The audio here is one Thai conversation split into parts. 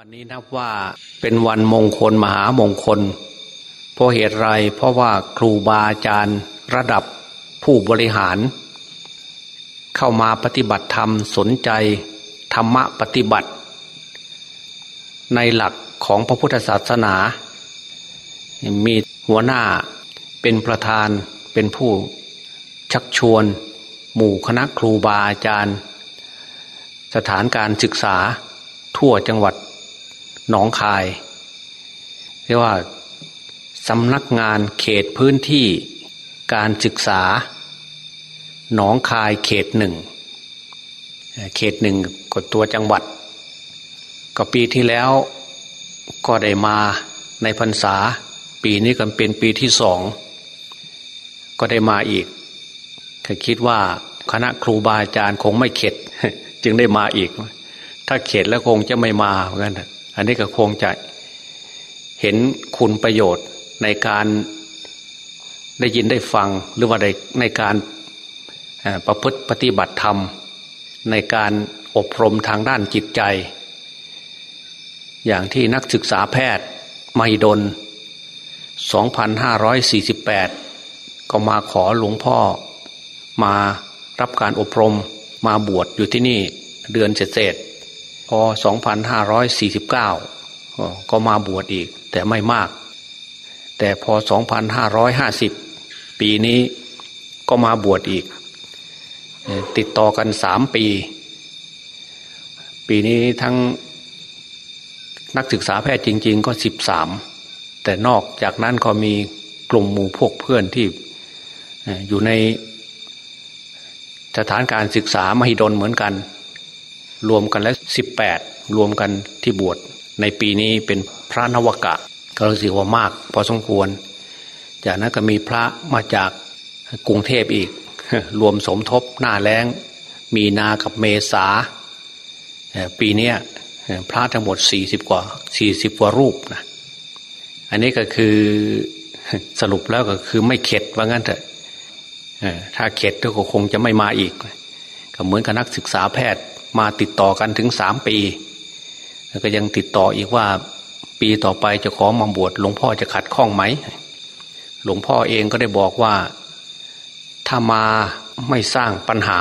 วันนี้นับว่าเป็นวันมงคลมหามงคล เพราะเหตุไรเพราะว่าครูบาอาจารย์ระดับผู้บริหาร เข้ามาปฏิบัติธรรมสนใจธรรมะปฏิบัติ ในหลักของพระพุทธศาสนา มีหัวหน้าเป็นประธานเป็นผู้ชักชวน หมู่คณะครูบาอาจารย์ สถานการศึกษาทั่วจังหวัด หนองคายเรียกว่าสำนักงานเขตพื้นที่การศึกษา หนองคายเขตหนึ่งเขตหนึ่งกดตัวจังหวัด ก็ปีที่แล้วก็ได้มาในพรรษา ปีนี้ก็เป็นปีที่สองก็ได้มาอีกถ้าคิดว่าคณะครูบาอาจารย์คงไม่เข็ด จึงได้มาอีก ถ้าเข็ดแล้วคงจะไม่มาเหมือนกัน อันนี้ก็คงจะเห็นคุณประโยชน์ในการได้ยินได้ฟังหรือว่าในในการประพฤติปฏิบัติธรรม ในการอบรมทางด้านจิตใจ อย่างที่นักศึกษาแพทย์มหิดล 2548 ก็มาขอหลวงพ่อ มารับการอบรมมาบวชอยู่ที่นี่เดือนเศษ พอ 2549 ก็มาบวชอีก แต่ไม่มาก แต่พอ 2550 ปีนี้ก็มาบวชอีก ติดต่อกันสามปี ปีนี้ทั้งนักศึกษาแพทย์จริง ๆ ก็ 13 แต่นอกจากนั้นก็มีกลุ่มหมู่พวกเพื่อนที่อยู่ในสถานการศึกษามหิดลเหมือนกัน รวมกันแล้วสิบแปดรวมกันที่บวชในปีนี้เป็นพระนวกะ ก็รู้สึกว่ามาก พอสมควร จากนั้นก็มีพระมาจากกรุงเทพอีก รวมสมทบหน้าแรงมีนากับเมษาปีนี้พระทั้งหมดสี่สิบกว่าสี่สิบกว่ารูปนะอันนี้ก็คือสรุปแล้วก็คือไม่เข็ดว่างั้นเถอะถ้าเข็ดก็คงจะไม่มาอีกก็เหมือนกับนักศึกษาแพทย์ มาติดต่อกันถึงสามปีแล้วก็ยังติดต่ออีกว่าปีต่อไปจะขอมาบวชหลวงพ่อจะขัดข้องไหม หลวงพ่อเองก็ได้บอกว่า ถ้ามาไม่สร้างปัญหา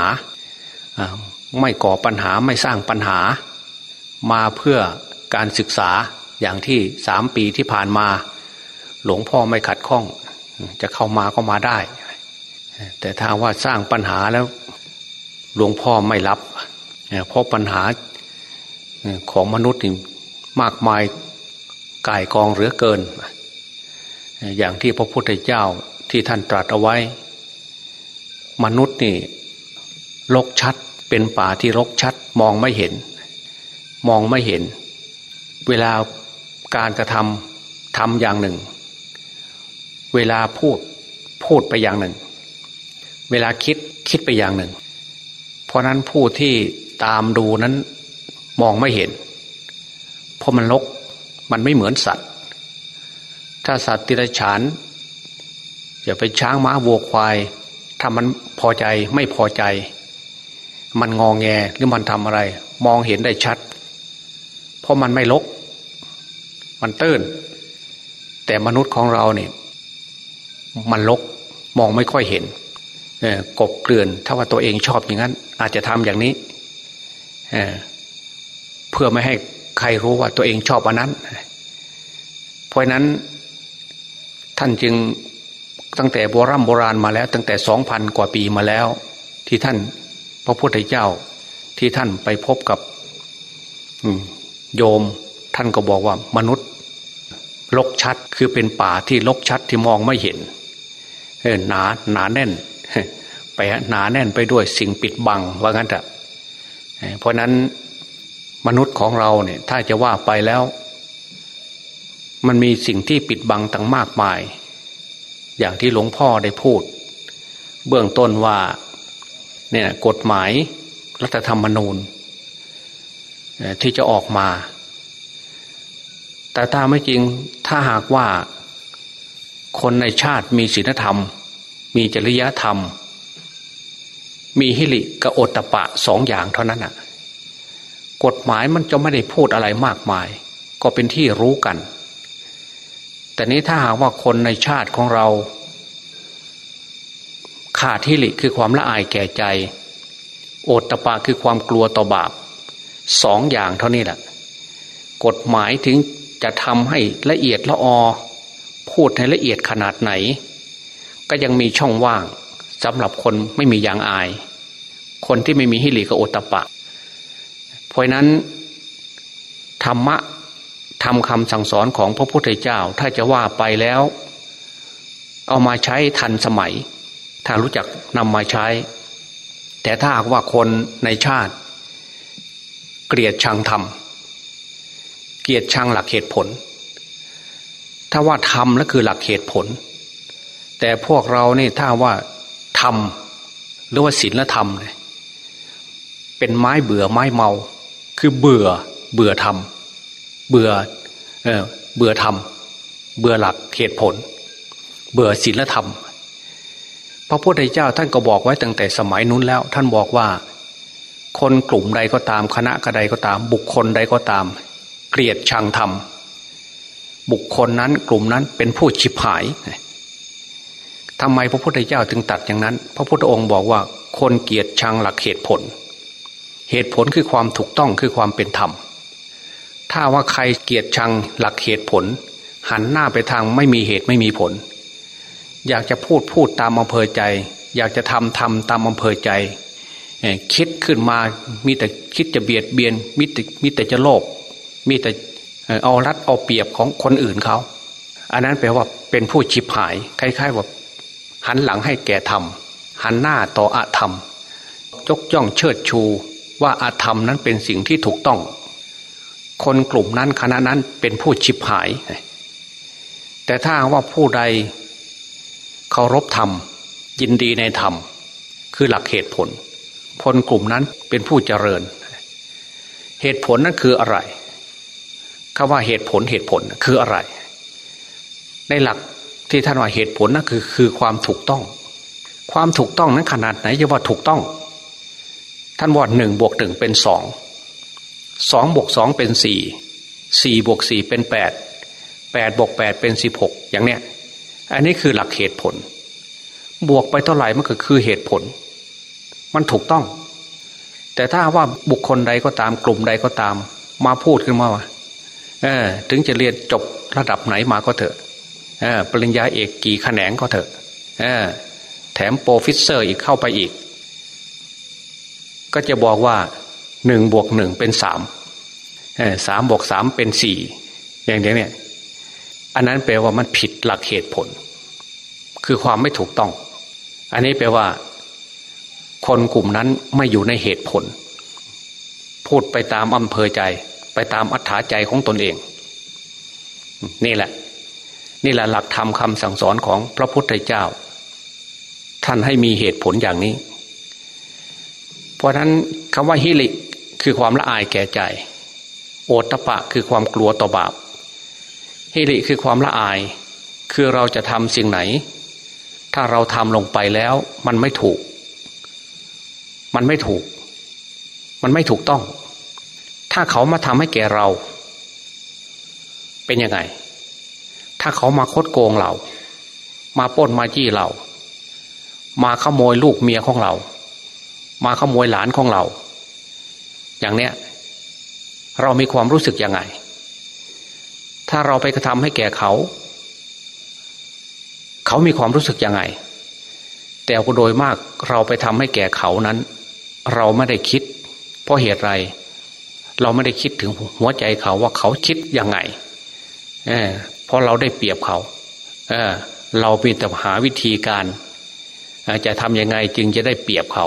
ไม่ก่อปัญหาไม่สร้างปัญหา มาเพื่อการศึกษาอย่างที่สามปีที่ผ่านมา หลวงพ่อไม่ขัดข้อง จะเข้ามาก็มาได้ แต่ถ้าว่าสร้างปัญหาแล้วหลวงพ่อไม่รับ เพราะปัญหาของมนุษย์นี่มากมายกายกองเหลือเกิน อย่างที่พระพุทธเจ้าที่ท่านตรัสเอาไว้ มนุษย์นี่ลกชัดเป็นป่าที่รกชัดมองไม่เห็น มองไม่เห็น เวลาการกระทำทำอย่างหนึ่ง เวลาพูดพูดไปอย่างหนึ่ง เวลาคิดคิดไปอย่างหนึ่ง เพราะนั้นผู้ที่ ตามดูนั้นมองไม่เห็น เพราะมันลกมันไม่เหมือนสัตว์ ถ้าสัตว์ติรฉานจะไปช้างม้าวัวควาย ถ้ามันพอใจไม่พอใจ มันงองแงหรือมันทำอะไร มองเห็นได้ชัด เพราะมันไม่ลก มันตื้น แต่มนุษย์ของเราเนี่ย มันลกมองไม่ค่อยเห็นกบเกลื่อน ถ้าว่าตัวเองชอบอย่างนั้น อาจจะทำอย่างนี้ เพื่อไม่ให้ใครรู้ว่าตัวเองชอบอันนั้น เพราะนั้น ท่านจึงตั้งแต่โบรโบราณมาแล้ว ตั้งแต่สองพันกว่าปีมาแล้ว ที่ท่าน พระพุทธเจ้าที่ท่านไปพบกับโยม ท่านก็บอกว่ามนุษย์ลกชัดคือเป็นป่าที่ลกชัดที่มองไม่เห็นหนาหนาแน่นไปหนาแน่นไปด้วยสิ่งปิดบังว่างั้นเถอะ เพราะนั้นมนุษย์ของเราเนี่ย ถ้าจะว่าไปแล้ว มันมีสิ่งที่ปิดบังตั้งมากมาย อย่างที่หลวงพ่อได้พูด เบื้องต้นว่า เนี่ยกฎหมายรัฐธรรมนูญที่จะออกมา แต่ถ้าไม่จริงถ้าหากว่าคนในชาติมีศีลธรรม มีจริยธรรม มีฮิริกับโอตตะปะสองอย่างเท่านั้นอะ กฎหมายมันจะไม่ได้พูดอะไรมากมาย ก็เป็นที่รู้กัน แต่นี้ถ้าหากว่าคนในชาติของเรา ขาดทิริคือความละอายแก่ใจ โอตตะปะคือความกลัวต่อบาปสองอย่างเท่านี้แหละกฎหมายถึงจะทำให้ละเอียดละออ พูดให้ละเอียดขนาดไหน ก็ยังมีช่องว่าง สำหรับคนไม่มียางอาย คนที่ไม่มีฮิริกับโอตตะปะ เพราะนั้น ธรรมะทำคำสั่งสอนของพระพุทธเจ้า ถ้าจะว่าไปแล้ว เอามาใช้ทันสมัย ถ้ารู้จักนำมาใช้ แต่ถ้าหากว่าคนในชาติ เกลียดชังธรรม เกลียดชังหลักเหตุผล ถ้าว่าธรรมแล้วคือหลักเหตุผลแต่พวกเราเนี่ถ้าว่า รม หรือว่าศีลธรรมเนี่ยเป็นไม้เบื่อไม้เมา คือเบื่อเบื่อธรรม เบื่อเออเบื่อธรรม เบื่อหลักเหตุผล เบื่อศีลธรรม พระพุทธเจ้าท่านก็บอกไว้ตั้งแต่สมัยนู้นแล้ว ท่านบอกว่า คนกลุ่มใดก็ตามคณะกใดก็ตาม บุคคลใดก็ตาม เกลียดชังธรรม บุคคลนั้นกลุ่มนั้นเป็นผู้ฉิบหาย ทำไมพระพุทธเจ้าถึงตัดอย่างนั้น พระพุทธองค์บอกว่าคนเกียรติชังหลักเหตุผล เหตุผลคือความถูกต้องคือความเป็นธรรม ถ้าว่าใครเกียรติชังหลักเหตุผล หันหน้าไปทางไม่มีเหตุไม่มีผล อยากจะพูดพูดตามอำเภอใจ อยากจะทำทำตามอำเภอใจคิดขึ้นมามีแต่คิดจะเบียดเบียนมีแต่มีแต่จะโลภมีแต่เอารัดเอาเปรียบของคนอื่นเขา อันนั้นแปลว่าเป็นผู้ชิบหายคล้ายๆว่า หันหลังให้แก่ธรรม หันหน้าต่ออาธรรม ยกย่องเชิดชูว่าอาธรรมนั้นเป็นสิ่งที่ถูกต้อง คนกลุ่มนั้นคณะนั้นเป็นผู้ชิบหาย แต่ถ้าว่าผู้ใดเคารพธรรม ยินดีในธรรม คือหลักเหตุผลคนกลุ่มนั้นเป็นผู้เจริญ เหตุผลนั้นคืออะไรคำว่าเหตุผลเหตุผลคืออะไร ในหลัก ที่ท่านว่าเหตุผลนั่นคือคือความถูกต้อง ความถูกต้องนั้นขนาดไหนจะว่าถูกต้อง ท่านว่าหนึ่งบวกหนึ่งเป็นสองสองบวกสองเป็นสี่สี่บวกสี่เป็นแปดแปดบวกแปดเป็นสิบหกอย่างเนี้ย อันนี้คือหลักเหตุผล บวกไปเท่าไหร่มันก็คือเหตุผล มันถูกต้อง แต่ถ้าว่าบุคคลใดก็ตามกลุ่มใดก็ตาม มาพูดขึ้นมาว่าเออ ถึงจะเรียนจบระดับไหนมาก็เถอะ ปริญญาเอกกี่แขนงก็เถอะแถมโปรฟิเซอร์อีกเข้าไปอีก ก็จะบอกว่าหนึ่งบวกหนึ่งเป็นสามสามบวกสามเป็นสี่อย่างนี้เนี่ย อันนั้นแปลว่ามันผิดหลักเหตุผล คือความไม่ถูกต้อง อันนี้แปลว่า คนกลุ่มนั้นไม่อยู่ในเหตุผล พูดไปตามอำเภอใจ ไปตามอัธยาใจของตนเอง นี่แหละ นี่แหละหลักธรรมคำสั่งสอนของพระพุทธเจ้า ท่านให้มีเหตุผลอย่างนี้ เพราะฉะนั้นคำว่าฮิริคือความละอายแก่ใจ โอตปะคือความกลัวต่อบาปฮิริคือความละอาย คือเราจะทำสิ่งไหน ถ้าเราทำลงไปแล้วมันไม่ถูก มันไม่ถูก มันไม่ถูกต้อง ถ้าเขามาทำให้แก่เรา เป็นยังไง ถ้าเขามาคดโกงเรา มาป้นมาจี้เรา มาขโมยลูกเมียของเรา มาขโมยหลานของเรา อย่างเนี้ยเรามีความรู้สึกยังไง ถ้าเราไปกระทำให้แก่เขา เขามีความรู้สึกยังไง แต่โดยมากเราไปทำให้แก่เขานั้น เราไม่ได้คิด เพราะเหตุไร เราไม่ได้คิดถึงหัวใจเขาว่าเขาคิดยังไง ราะเราได้เปรียบเขาเออเราเพียงแต่หาวิธีการจะทำยังไงจึงจะได้เปรียบเขา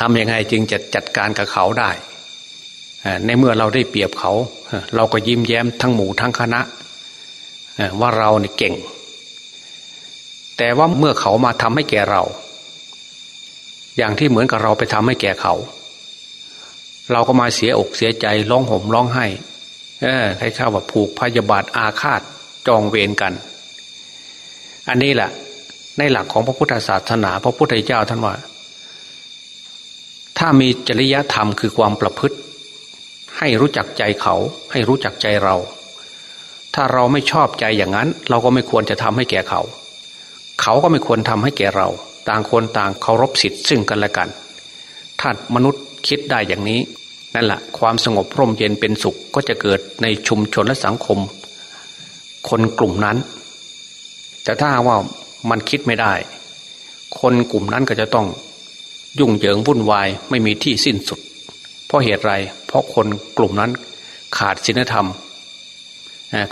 ทำยังไงจึงจะจัดการกับเขาได้ในเมื่อเราได้เปรียบเขา เราก็ยิ้มแย้มทั้งหมู่ทั้งคณะว่าเราเนี่ยเก่ง แต่ว่าเมื่อเขามาทำให้แก่เรา อย่างที่เหมือนกับเราไปทำให้แก่เขา เราก็มาเสียอกเสียใจร้องห่มร้องไห้ เออใครข้าว่าผูกพยาบาทอาฆาต จองเวรกัน อันนี้แหละในหลักของพระพุทธศาสนา พระพุทธเจ้าท่านว่า ถ้ามีจริยธรรมคือความประพฤติ ให้รู้จักใจเขา ให้รู้จักใจเรา ถ้าเราไม่ชอบใจอย่างนั้น เราก็ไม่ควรจะทำให้แก่เขา เขาก็ไม่ควรทำให้แก่เรา ต่างคนต่างเคารพสิทธิ์ซึ่งกันและกัน ถ้ามนุษย์คิดได้อย่างนี้นั่นแหละความสงบร่มเย็นเป็นสุขก็จะเกิดในชุมชนและสังคม คนกลุ่มนั้น แต่ถ้าว่ามันคิดไม่ได้ คนกลุ่มนั้นก็จะต้องยุ่งเหยิงวุ่นวายไม่มีที่สิ้นสุด เพราะเหตุไร เพราะคนกลุ่มนั้นขาดศีลธรรม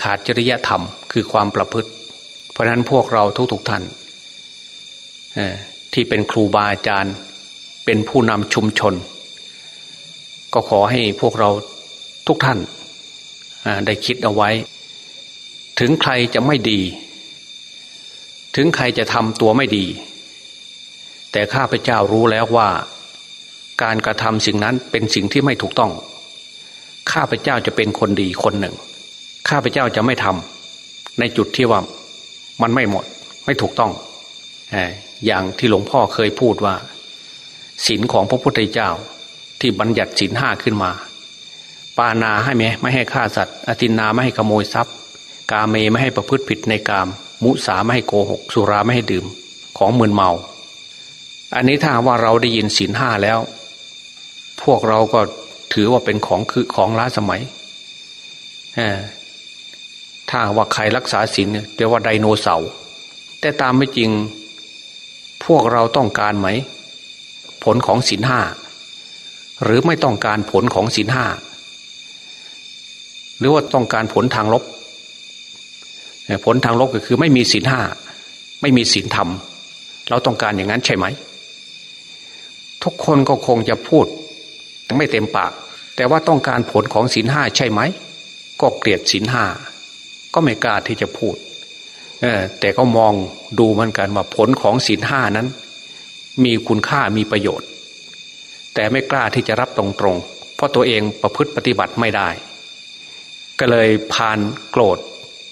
ขาดจริยธรรมคือความประพฤติ เพราะนั้นพวกเราทุกๆทท่านที่เป็นครูบาอาจารย์ เป็นผู้นำชุมชน ก็ขอให้พวกเราทุกท่านได้คิดเอาไว้ ถึงใครจะไม่ดี ถึงใครจะทำตัวไม่ดี แต่ข้าพเจ้ารู้แล้วว่า การกระทำสิ่งนั้นเป็นสิ่งที่ไม่ถูกต้อง ข้าพเจ้าจะเป็นคนดีคนหนึ่ง ข้าพเจ้าจะไม่ทำในจุดที่ว่ามันไม่หมด ไม่ถูกต้อง อย่างที่หลวงพ่อเคยพูดว่าศีลของพระพุทธเจ้าที่บัญญัติศีลห้าขึ้นมา ปานาให้ไหมไม่ให้ฆ่าสัตว์ อตินาไม่ให้ขโมยทรัพย์ กาเมไม่ให้ประพฤติผิดในกาม มุสาไม่ให้โกหก สุราไม่ให้ดื่ม ของมึนเมา อันนี้ถ้าว่าเราได้ยินศีลห้าแล้ว พวกเราก็ถือว่าเป็นของคือของล้าสมัยถ้าว่าใครรักษาศีลเนี่ยเรียกว่าไดโนเสาร์แต่ตามไม่จริง พวกเราต้องการไหม ผลของศีลห้าหรือไม่ต้องการผลของศีลห้าหรือว่าต้องการผลทางลบ ผลทางลบก็คือไม่มีศีลห้าไม่มีศีลธรรม เราต้องการอย่างนั้นใช่ไหม ทุกคนก็คงจะพูดไม่เต็มปาก แต่ว่าต้องการผลของศีลห้าใช่ไหม ก็เกลียดศีลห้าก็ไม่กล้าที่จะพูดแต่ก็มองดูมือนกันว่าผลของศีลห้านั้น มีคุณค่ามีประโยชน์ แต่ไม่กล้าที่จะรับตรงๆ เพราะตัวเองประพฤติปฏิบัติไม่ได้ ก็เลยพานโกรธ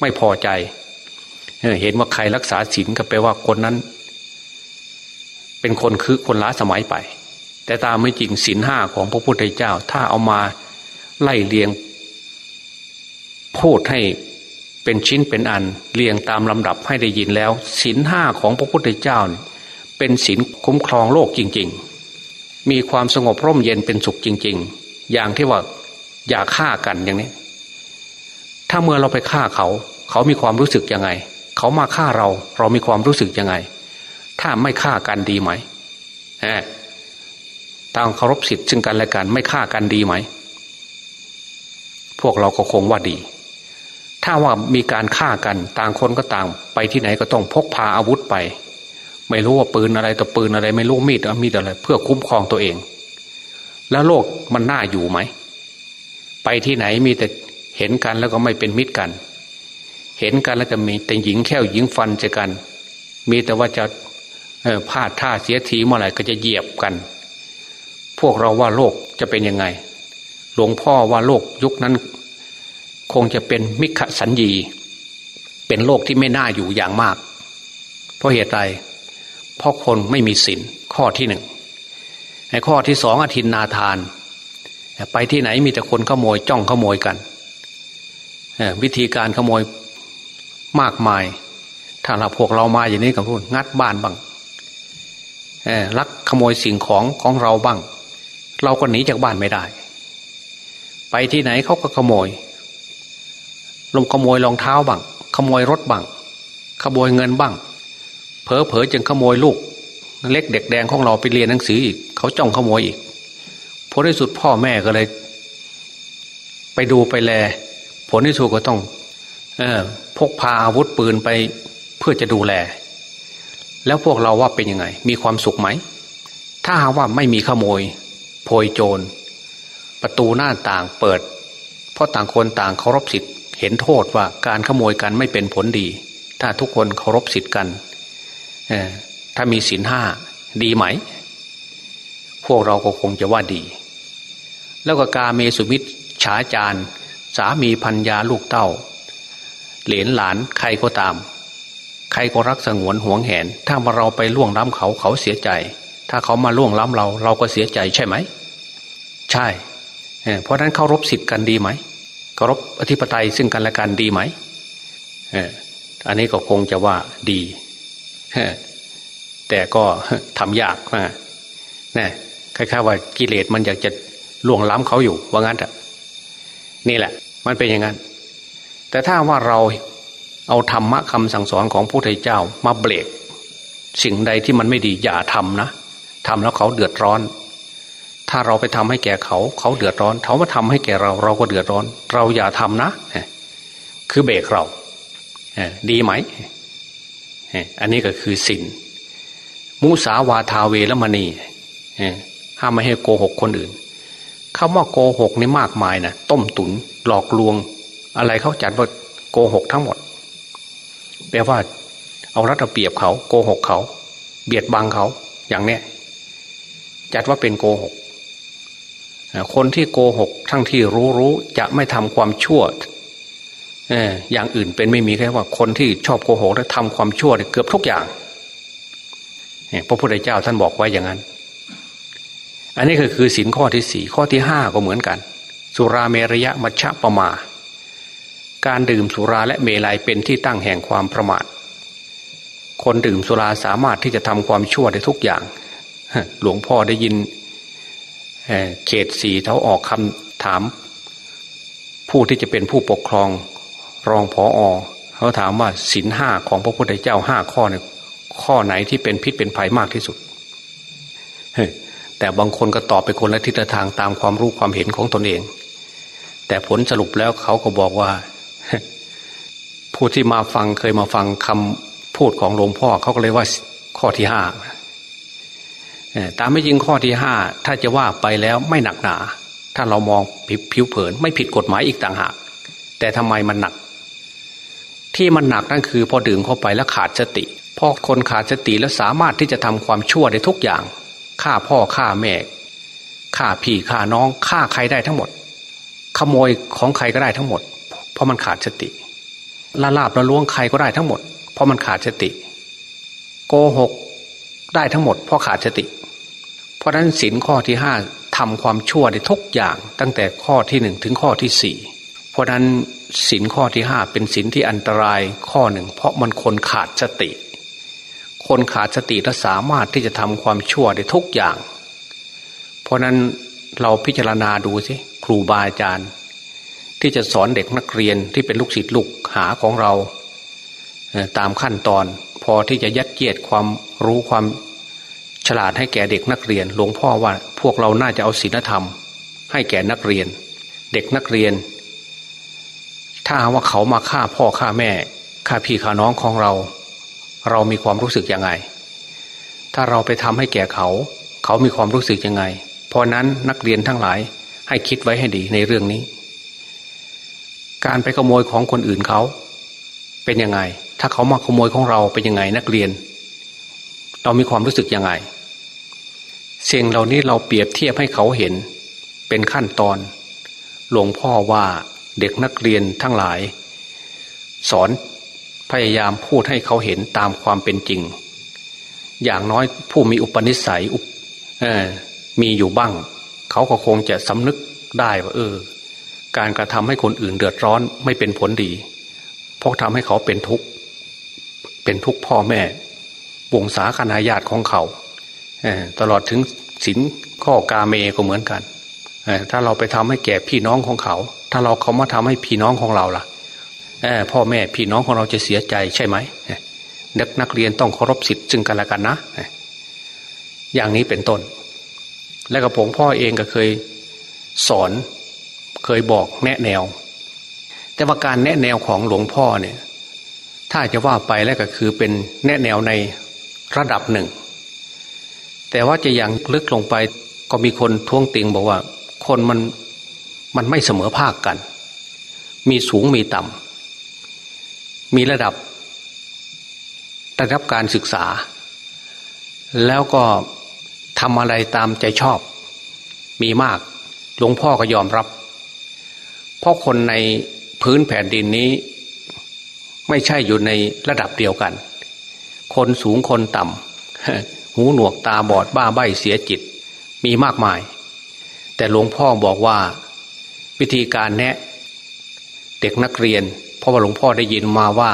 ไม่พอใจเห็นว่าใครรักษาศีลก็แปลว่าคนนั้น เป็นคนคือคนล้าสมัยไป แต่ตามไม่จริงศีลห้าของพระพุทธเจ้า ถ้าเอามาไล่เลียง พูดให้เป็นชิ้นเป็นอันเรียงตามลำดับให้ได้ยินแล้วศีลห้าของพระพุทธเจ้าเป็นศีลคุ้มครองโลกจริง ๆ มีความสงบร่มเย็นเป็นสุขจริง ๆ อย่างที่ว่าอย่าฆ่ากันอย่างนี้ ถ้าเมื่อเราไปฆ่าเขา เขามีความรู้สึกยังไง เขามาฆ่าเรา เรามีความรู้สึกยังไง ถ้าไม่ฆ่ากันดีไหมต่างเคารพสิทธิ์ซึ่งกันและกันไม่ฆ่ากันดีไหม พวกเราก็คงว่าดี ถ้าว่ามีการฆ่ากันต่างคนก็ต่าง ไปที่ไหนก็ต้องพกพาอาวุธไป ไม่รู้ว่าปืนอะไรต่อปืนอะไร ไม่รู้มีดมีดอะไร เพื่อคุ้มครองตัวเอง แล้วโลกมันน่าอยู่ไหม ไปที่ไหนมีแต่ เห็นกันแล้วก็ไม่เป็นมิตรกัน เห็นกันแล้วก็มีแต่หญิงแค่วหญิงฟันจะกัน มีแต่ว่าจะพลาดท่าเสียทีเมื่อไหร่ก็จะเหยียบกัน พวกเราว่าโลกจะเป็นยังไง หลวงพ่อว่าโลกยุคนั้น คงจะเป็นมิขสัญญี เป็นโลกที่ไม่น่าอยู่อย่างมาก เพราะเหตุใดเพราะคนไม่มีศีลข้อที่หนึ่งในข้อที่สองอธินนาทาน ไปที่ไหนมีแต่คนขโมยจ้องขโมยกัน วิธีการขโมยมากมาย ถ้าเราพวกเรามาอย่างนี้กับรุ่นงัดบ้านบ้างลักขโมยสิ่งของของเราบ้าง เราก็หนีจากบ้านไม่ได้ ไปที่ไหนเขาก็ขโมยลงขโมยรองเท้าบ้างขโมยรถบ้างขโมยเงินบ้างเผลอเผลอจึงขโมยลูก เล็กเด็กแดงของเราไปเรียนหนังสืออีกเขาจ้องขโมยอีกผลที่สุดพ่อแม่ก็เลย ไปดูไปแล ผลที่สุดก็ต้องอพกพาอาวุธปืนไปเพื่อจะดูแล แล้วพวกเราว่าเป็นยังไง มีความสุขไหม ถ้าหาว่าไม่มีขโมยโพยโจร ประตูหน้าต่างเปิด เพราะต่างคนต่างเคารพสิทธิ์เห็นโทษว่าการขโมยกันไม่เป็นผลดี ถ้าทุกคนเคารพสิทธิ์กันถ้ามีศีลห้าดีไหม พวกเราก็คงจะว่าดี แล้วก็กาเมสุมิตรฉาจาร สามีพัญญาลูกเต้า เหลนหลานใครก็ตาม ใครก็รักสงวนห่วงแหน ถ้ามาเราไปล่วงล้ำเขาเขาเสียใจ ถ้าเขามาล่วงล้ำเรา เราก็เสียใจใช่ไหม ใช่ เพราะนั้นเคารพสิทธิ์กันดีไหมเคารพอธิปไตยซึ่งกันและกันดีไหมอันนี้ก็คงจะว่าดีแต่ก็ทำยากนะนะคล้ายๆว่ากิเลสมันอยากจะล่วงล้ำเขาอยู่ว่างั้นอะ นี่แหละ มันเป็นอย่างนั้น แต่ถ้าว่าเราเอาธรรมะคำสั่งสอนของพระพุทธเจ้ามาเบรกสิ่งใดที่มันไม่ดีอย่าทำนะทำแล้วเขาเดือดร้อน ถ้าเราไปทำให้แก่เขา เขาเดือดร้อนเขามาทำให้แก่เราเราก็เดือดร้อน เราอย่าทำนะ คือเบรกเราดีไหม อันนี้ก็คือสินมุสาวาทาเวรมณีห้ามไม่ให้โกหกคนอื่น คำว่าโกหกนี่มากมายนะต้มตุนหลอกลวง อะไรเขาจัดว่าโกหกทั้งหมด แปลว่า เอารัดเอาเปรียบเขาโกหกเขา เบียดบังเขาอย่างเนี้ยจัดว่าเป็นโกหก คนที่โกหกทั้งที่รู้รู้จะไม่ทำความชั่วอย่างอื่นเป็นไม่มีแค่ว่าคนที่ชอบโกหกและทำความชั่วเกือบทุกอย่างพระพุทธเจ้าท่านบอกไว้อย่างนั้น อันนี้ก็คือสินข้อที่สี่ข้อที่ห้าก็เหมือนกัน สุราเมรยะมัชฌะปมา การดื่มสุราและเมลัยเป็นที่ตั้งแห่งความประมาท คนดื่มสุราสามารถที่จะทำความชั่วได้ทุกอย่าง หลวงพ่อได้ยินเขตสีเขาออกคำถาม ผู้ที่จะเป็นผู้ปกครองรองผออเขาถามว่าสินห้าของพระพุทธเจ้าห้าข้อเนี่ยข้อไหนที่เป็นพิษเป็นภัยมากที่สุด แต่บางคนก็ตอบไปคนละทิศทางตามความรู้ความเห็นของตนเอง แต่ผลสรุปแล้วเขาก็บอกว่า ผู้ที่มาฟังเคยมาฟังคำพูดของหลวงพ่อเขาก็เลยว่าข้อที่ห้าตามไม่จริงข้อที่ห้าถ้าจะว่าไปแล้วไม่หนักหนา ถ้าเรามองผิวเผิน ไม่ผิดกฎหมายอีกต่างหาก แต่ทำไมมันหนัก ที่มันหนักนั่นคือพอดื่มเข้าไปแล้วขาดสติพอคนขาดสติแล้วสามารถที่จะทำความชั่วได้ทุกอย่าง ฆ่าพ่อฆ่าแม่ฆ่าพี่ฆ่าน้องฆ่าใครได้ทั้งหมด ขโมยของใครก็ได้ทั้งหมด เพราะมันขาดสติละลาบละล้วงใครก็ได้ทั้งหมด เพราะมันขาดสติ โกหกได้ทั้งหมด เพราะขาดสติ เพราะนั้นสินข้อที่ห้าทำความชั่วได้ทุกอย่าง ตั้งแต่ข้อที่หนึ่งถึงข้อที่สี่เพราะนั้นสินข้อที่ห้าเป็นสินที่อันตรายข้อหนึ่งเพราะมันคนขาดสติ คนขาดสติและสามารถที่จะทำความชั่วได้ทุกอย่าง เพราะนั้นเราพิจารณาดูสิครูบาอาจารย์ ที่จะสอนเด็กนักเรียนที่เป็นลูกศิษย์ลูกหาของเรา ตามขั้นตอน พอที่จะยัดเยียดความรู้ความฉลาดให้แก่เด็กนักเรียนหลวงพ่อว่าพวกเราน่าจะเอาศีลธรรม ให้แก่นักเรียน เด็กนักเรียน ถ้าว่าเขามาฆ่าพ่อฆ่าแม่ฆ่าพี่ฆ่าน้องของเรา เรามีความรู้สึกยังไง ถ้าเราไปทำให้แก่เขา เขามีความรู้สึกยังไง เพราะนั้นนักเรียนทั้งหลายให้คิดไว้ให้ดีในเรื่องนี้ การไปขโมยของคนอื่นเขาเป็นยังไง ถ้าเขามาขโมยของเราเป็นยังไงนักเรียน เรามีความรู้สึกยังไงสิ่งเหล่านี้เราเปรียบเทียบให้เขาเห็น เป็นขั้นตอน หลวงพ่อว่าเด็กนักเรียนทั้งหลาย สอน พยายามพูดให้เขาเห็นตามความเป็นจริง อย่างน้อยผู้มีอุปนิสัยมีอยู่บ้าง เขาก็คงจะสำนึกได้ว่าเออ การกระทำให้คนอื่นเดือดร้อนไม่เป็นผลดี เพราะทำให้เขาเป็นทุกข์เป็นทุกข์พ่อแม่วงศาคณาญาติของเขาตลอดถึงศีลข้อกาเมก็เหมือนกันถ้าเราไปทำให้แก่พี่น้องของเขา ถ้าเราเขามาทำให้พี่น้องของเราล่ะ พ่อแม่พี่น้องของเราจะเสียใจใช่ไหมนักนักเรียนต้องเคารพสิทธิ์จึงกันละกันนะ อย่างนี้เป็นต้น และกับผมพ่อเองก็เคยสอนเคยบอกแนะแนว แต่ว่าการแนะแนวของหลวงพ่อเนี่ย ถ้าจะว่าไปแล้วก็คือเป็นแนะแนวในระดับหนึ่ง แต่ว่าจะยังลึกลงไปก็มีคนท้วงติงบอกว่า คนมันมันไม่เสมอภาคกัน มีสูงมีต่ำ มีระดับระดับการศึกษา แล้วก็ทำอะไรตามใจชอบ มีมากหลวงพ่อก็ยอมรับ เพราะคนในพื้นแผ่นดินนี้ ไม่ใช่อยู่ในระดับเดียวกัน คนสูงคนต่ำหูหนวกตาบอดบ้าใบเสียจิต มีมากมาย แต่หลวงพ่อบอกว่า วิธีการแนะ เด็กนักเรียน เพราะว่าหลวงพ่อได้ยินมาว่า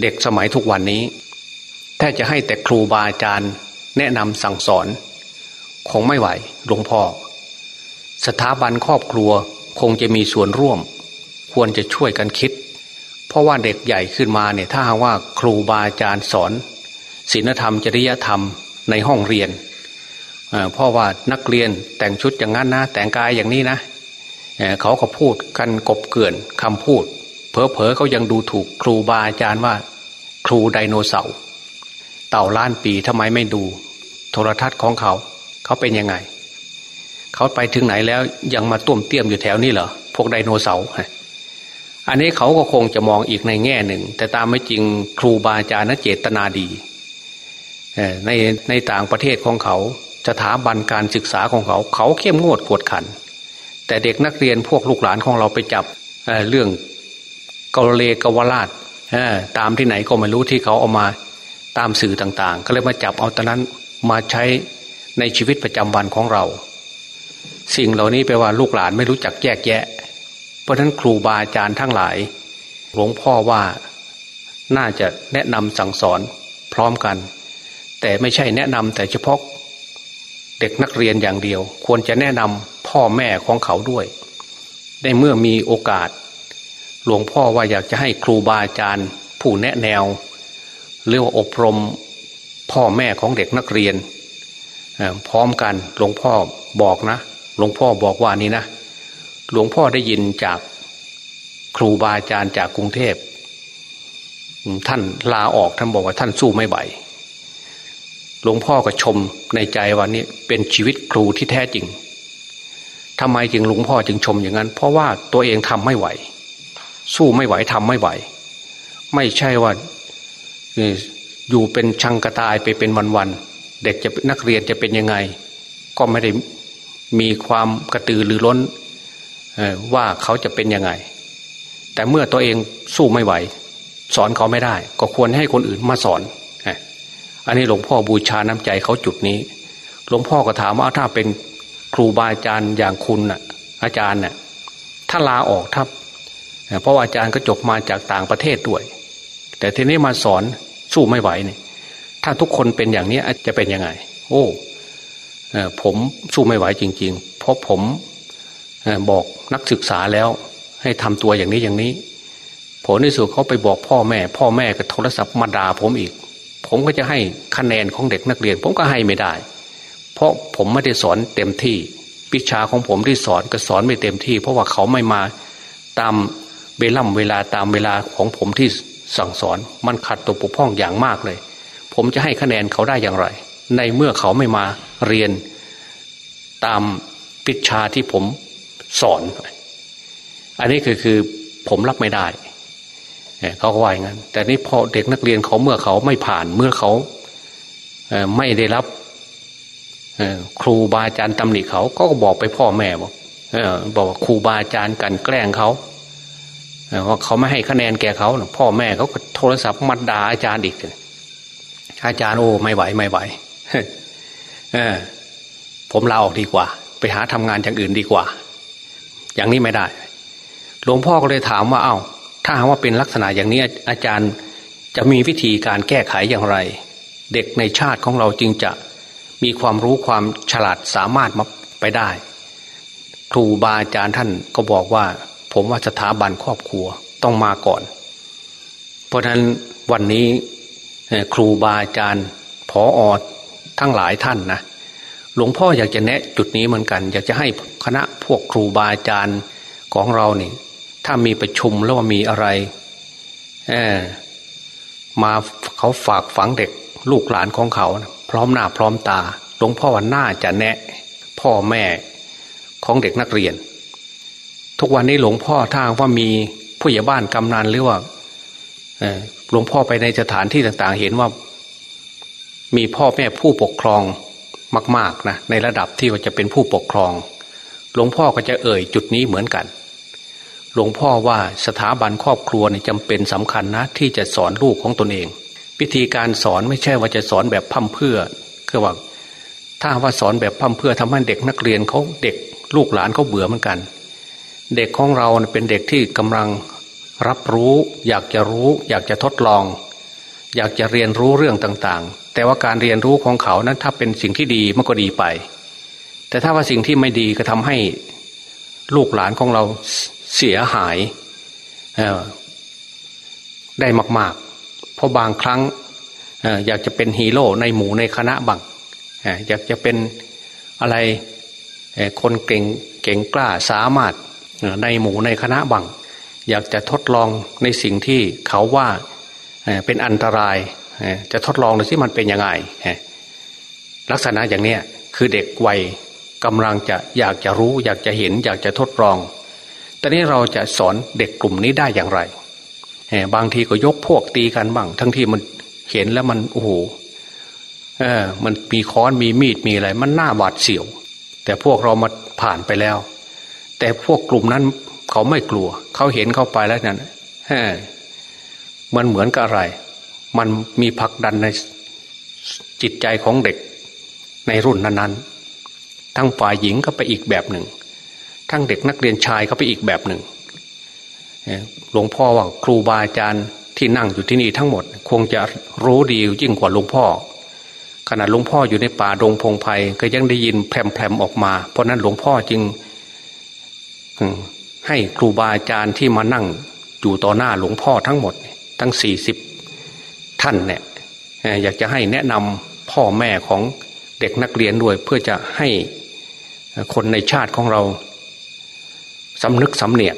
เด็กสมัยทุกวันนี้ ถ้าจะให้แต่ครูบาอาจารย์ แนะนำสั่งสอน คงไม่ไหวหลวงพ่อ สถาบันครอบครัวคงจะมีส่วนร่วม ควรจะช่วยกันคิด เพราะว่าเด็กใหญ่ขึ้นมาเนี่ย ถ้าว่าครูบาอาจารย์สอนศีลธรรมจริยธรรมในห้องเรียนเพราะว่านักเรียนแต่งชุดอย่างนั้นนะแต่งกายอย่างนี้นะ เขาก็พูดกันกบเกินคำพูด เพอเพอเขายังดูถูกครูบาอาจารย์ว่า ครูไดโนเสาร์เต่าล้านปีทำไมไม่ดู โทรทัศน์ของเขา เขาเป็นยังไง เขาไปถึงไหนแล้วยังมาต้วมเตี้ยมอยู่แถวนี้เหรอพวกไดโนเสาร์อันนี้เขาก็คงจะมองอีกในแง่หนึ่ง แต่ตามไม่จริงครูบาอาจารย์นั้นเจตนาดีในในต่างประเทศของเขาสถาบันการศึกษาของเขา เขาเข้มงวดกวดขัน แต่เด็กนักเรียนพวกลูกหลานของเราไปจับเเรื่องกาเลกวราชตามที่ไหนก็ไม่รู้ที่เขาเอามาตามสื่อต่าง ๆ ก็เลยมาจับเอาตอนนั้นมาใช้ในชีวิตประจำวันของเรา สิ่งเหล่านี้แปลว่าลูกหลานไม่รู้จักแยกแยะ เพราะฉะนั้นครูบาอาจารย์ทั้งหลาย หลวงพ่อว่าน่าจะแนะนำสั่งสอนพร้อมกัน แต่ไม่ใช่แนะนำแต่เฉพาะเด็กนักเรียนอย่างเดียว ควรจะแนะนำ พ่อแม่ของเขาด้วย ได้เมื่อมีโอกาส หลวงพ่อว่าอยากจะให้ครูบาอาจารย์ ผู้แนะแนวหรือว่าอบรมพ่อแม่ของเด็กนักเรียน พร้อมกันหลวงพ่อบอกนะ หลวงพ่อบอกว่านี่นะ หลวงพ่อได้ยินจากครูบาอาจารย์จากกรุงเทพ ท่านลาออกท่านบอกว่าท่านสู้ไม่ไหวหลวงพ่อก็ชมในใจว่านี่เป็นชีวิตครูที่แท้จริง ทำไมจึงหลวงพ่อจึงชมอย่างนั้น เพราะว่าตัวเองทำไม่ไหว สู้ไม่ไหวทำไม่ไหว ไม่ใช่ว่าอยู่เป็นชังกระตายไปเป็นวันๆเด็กจะนักเรียนจะเป็นยังไง ก็ไม่ได้มีความกระตือรือร้นว่าเขาจะเป็นยังไง แต่เมื่อตัวเองสู้ไม่ไหว สอนเขาไม่ได้ ก็ควรให้คนอื่นมาสอนอันนี้หลวงพ่อบูชาน้ำใจเขาจุดนี้ หลวงพ่อก็ถามว่าถ้าเป็น ครูบาอาจารย์อย่างคุณน่ะ อาจารย์น่ะถ้าลาออกถ้าเพราะอาจารย์ก็จบมาจากต่างประเทศด้วย แต่ทีนี้มาสอนสู้ไม่ไหวเนี่ยถ้าทุกคนเป็นอย่างนี้จะเป็นยังไง โอ้ผมสู้ไม่ไหวจริง ๆ เพราะผมบอกนักศึกษาแล้ว ให้ทำตัวอย่างนี้อย่างนี้ผลในสุดเขาไปบอกพ่อแม่ พ่อแม่ก็โทรศัพท์มาด่าผมอีก ผมก็จะให้คะแนนของเด็กนักเรียน ผมก็ให้ไม่ได้ เพราะผมไม่ได้สอนเต็มที่วิชาของผมที่สอนก็สอนไม่เต็มที่ เพราะว่าเขาไม่มาตามเวล่ำเวลาตามเวลาของผมที่สั่งสอน มันขัดตัวปกพ้องอย่างมากเลย ผมจะให้คะแนนเขาได้อย่างไร ในเมื่อเขาไม่มาเรียนตามวิชาที่ผมสอน อันนี้คือคือผมรับไม่ได้เขาก็ว่าอย่างนั้น แต่นี่พอเด็กนักเรียนเขาเมื่อเขาไม่ผ่านเมื่อเขาไม่ได้รับ ครูบาอาจารย์ตำหนิเขาก็บอกไปพ่อแม่บอกบอกว่าครูบาอาจารย์กันแกล้งเขาว่าเขาไม่ให้คะแนนแก่เขาพ่อแม่เขาก็โทรศัพท์มาด่าอาจารย์อีกอาจารย์โอ้ไม่ไหวไม่ไหวผมลาออกดีกว่า ไปหาทำงานอย่างอื่นดีกว่า อย่างนี้ไม่ได้ หลวงพ่อก็เลยถามว่าเอา้า ถ้าหากว่าเป็นลักษณะอย่างนี้อาจารย์จะมีวิธีการแก้ไขอย่างไร เด็กในชาติของเราจึงจะ มีความรู้ความฉลาดสามารถมาไปได้ ครูบาอาจารย์ท่านก็บอกว่า ผมว่าสถาบันครอบครัวต้องมาก่อน เพราะฉะนั้นวันนี้ครูบาอาจารย์พออทั้งหลายท่านนะหลวงพ่ออยากจะแนะจุดนี้เหมือนกัน อยากจะให้คณะพวกครูบาอาจารย์ของเราเนี่ยถ้ามีประชุมแล้วว่ามีอะไรมาเขาฝากฝังเด็ก ลูกหลานของเขาพร้อมหน้าพร้อมตาหลวงพ่อว่าน่าจะแนะ พ่อแม่ของเด็กนักเรียน ทุกวันนี้หลวงพ่อถ้าว่ามีผู้ใหญ่บ้านกำนันหรือว่าหลวงพ่อไปในสถานที่ต่างๆ เห็นว่า มีพ่อแม่ผู้ปกครองมากๆนะในระดับที่ว่าจะเป็นผู้ปกครอง หลวงพ่อก็จะเอ่ยจุดนี้เหมือนกัน หลวงพ่อว่าสถาบันครอบครัวเนี่ยจำเป็นสำคัญนะ ที่จะสอนลูกของตนเอง วิธีการสอนไม่ใช่ว่าจะสอนแบบพั่มเพื่อคือว่าถ้าว่าสอนแบบพั่มเพื่อทำให้เด็กนักเรียนเขาเด็กลูกหลานเขาเบื่อเหมือนกัน เด็กของเราเป็นเด็กที่กำลังรับรู้ อยากจะรู้ อยากจะทดลอง อยากจะเรียนรู้เรื่องต่างๆ แต่ว่าการเรียนรู้ของเขานั้นถ้าเป็นสิ่งที่ดีมันก็ดีไป แต่ถ้าว่าสิ่งที่ไม่ดีก็ทำให้ลูกหลานของเราเสียหายได้มาก ๆ เพราะบางครั้งอยากจะเป็นฮีโร่ในหมู่ในคณะบังอยากจะเป็นอะไรคนเก่งเก่งกล้าสามารถในหมู่ในคณะบังอยากจะทดลองในสิ่งที่เขาว่าเป็นอันตรายจะทดลองดูสิมันเป็นยังไงลักษณะอย่างนี้คือเด็กวัยกำลังจะอยากจะรู้ อยากจะเห็น อยากจะทดลองตอนนี้เราจะสอนเด็กกลุ่มนี้ได้อย่างไร บางทีก็ยกพวกตีกันบ้าง ทั้งที่มันเห็นแล้วมันโอ้โหเออ มันมีค้อนมีมีดมีอะไร มันหน่าหวาดเสียว แต่พวกเรามาผ่านไปแล้ว แต่พวกกลุ่มนั้นเขาไม่กลัว เขาเห็นเข้าไปแล้วนั่นมันเหมือนกับอะไร มันมีผลักดันในจิตใจของเด็กในรุ่นนั้นๆทั้งฝ่ายหญิงก็ไปอีกแบบหนึ่ง ทั้งเด็กนักเรียนชายก็ไปอีกแบบหนึ่ง หลวงพ่อว่าครูบาอาจารย์ที่นั่งอยู่ที่นี่ทั้งหมด คงจะรู้ดียิ่งกว่าหลวงพ่อ ขณะหลวงพ่ออยู่ในป่าดงพงไพ่ก็ยังได้ยินแพรมๆออกมา เพราะนั้นหลวงพ่อจึงให้ครูบาอาจารย์ที่มานั่งอยู่ต่อหน้าหลวงพ่อทั้งหมด ทั้งสี่สิบท่านเนี่ยอยากจะให้แนะนำพ่อแม่ของเด็กนักเรียนด้วย เพื่อจะให้คนในชาติของเราสำนึกสำเนียก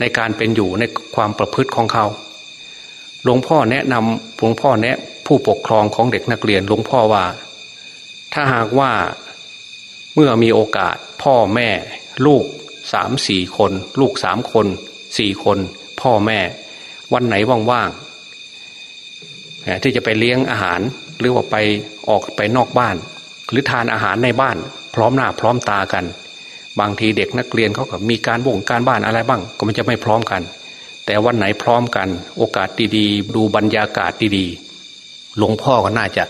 ในการเป็นอยู่ในความประพฤติของเขาหลวงพ่อแนะนำหลวงพ่อแนะ ผู้ปกครองของเด็กนักเรียนหลวงพ่อว่า ถ้าหากว่าเมื่อมีโอกาสพ่อแม่ ลูกสามสี่คน ลูกสามคนสี่คน พ่อแม่ วันไหนว่างๆที่จะไปเลี้ยงอาหารหรือว่าไปออกไปนอกบ้าน หรือทานอาหารในบ้าน พร้อมหน้าพร้อมตากัน บางทีเด็กนักเรียนเขาก็มีการบ่งการบ้านอะไรบ้าง ก็มันจะไม่พร้อมกัน แต่วันไหนพร้อมกัน โอกาสดีๆ ดูบรรยากาศดีๆหลวงพ่อก็น่าจะ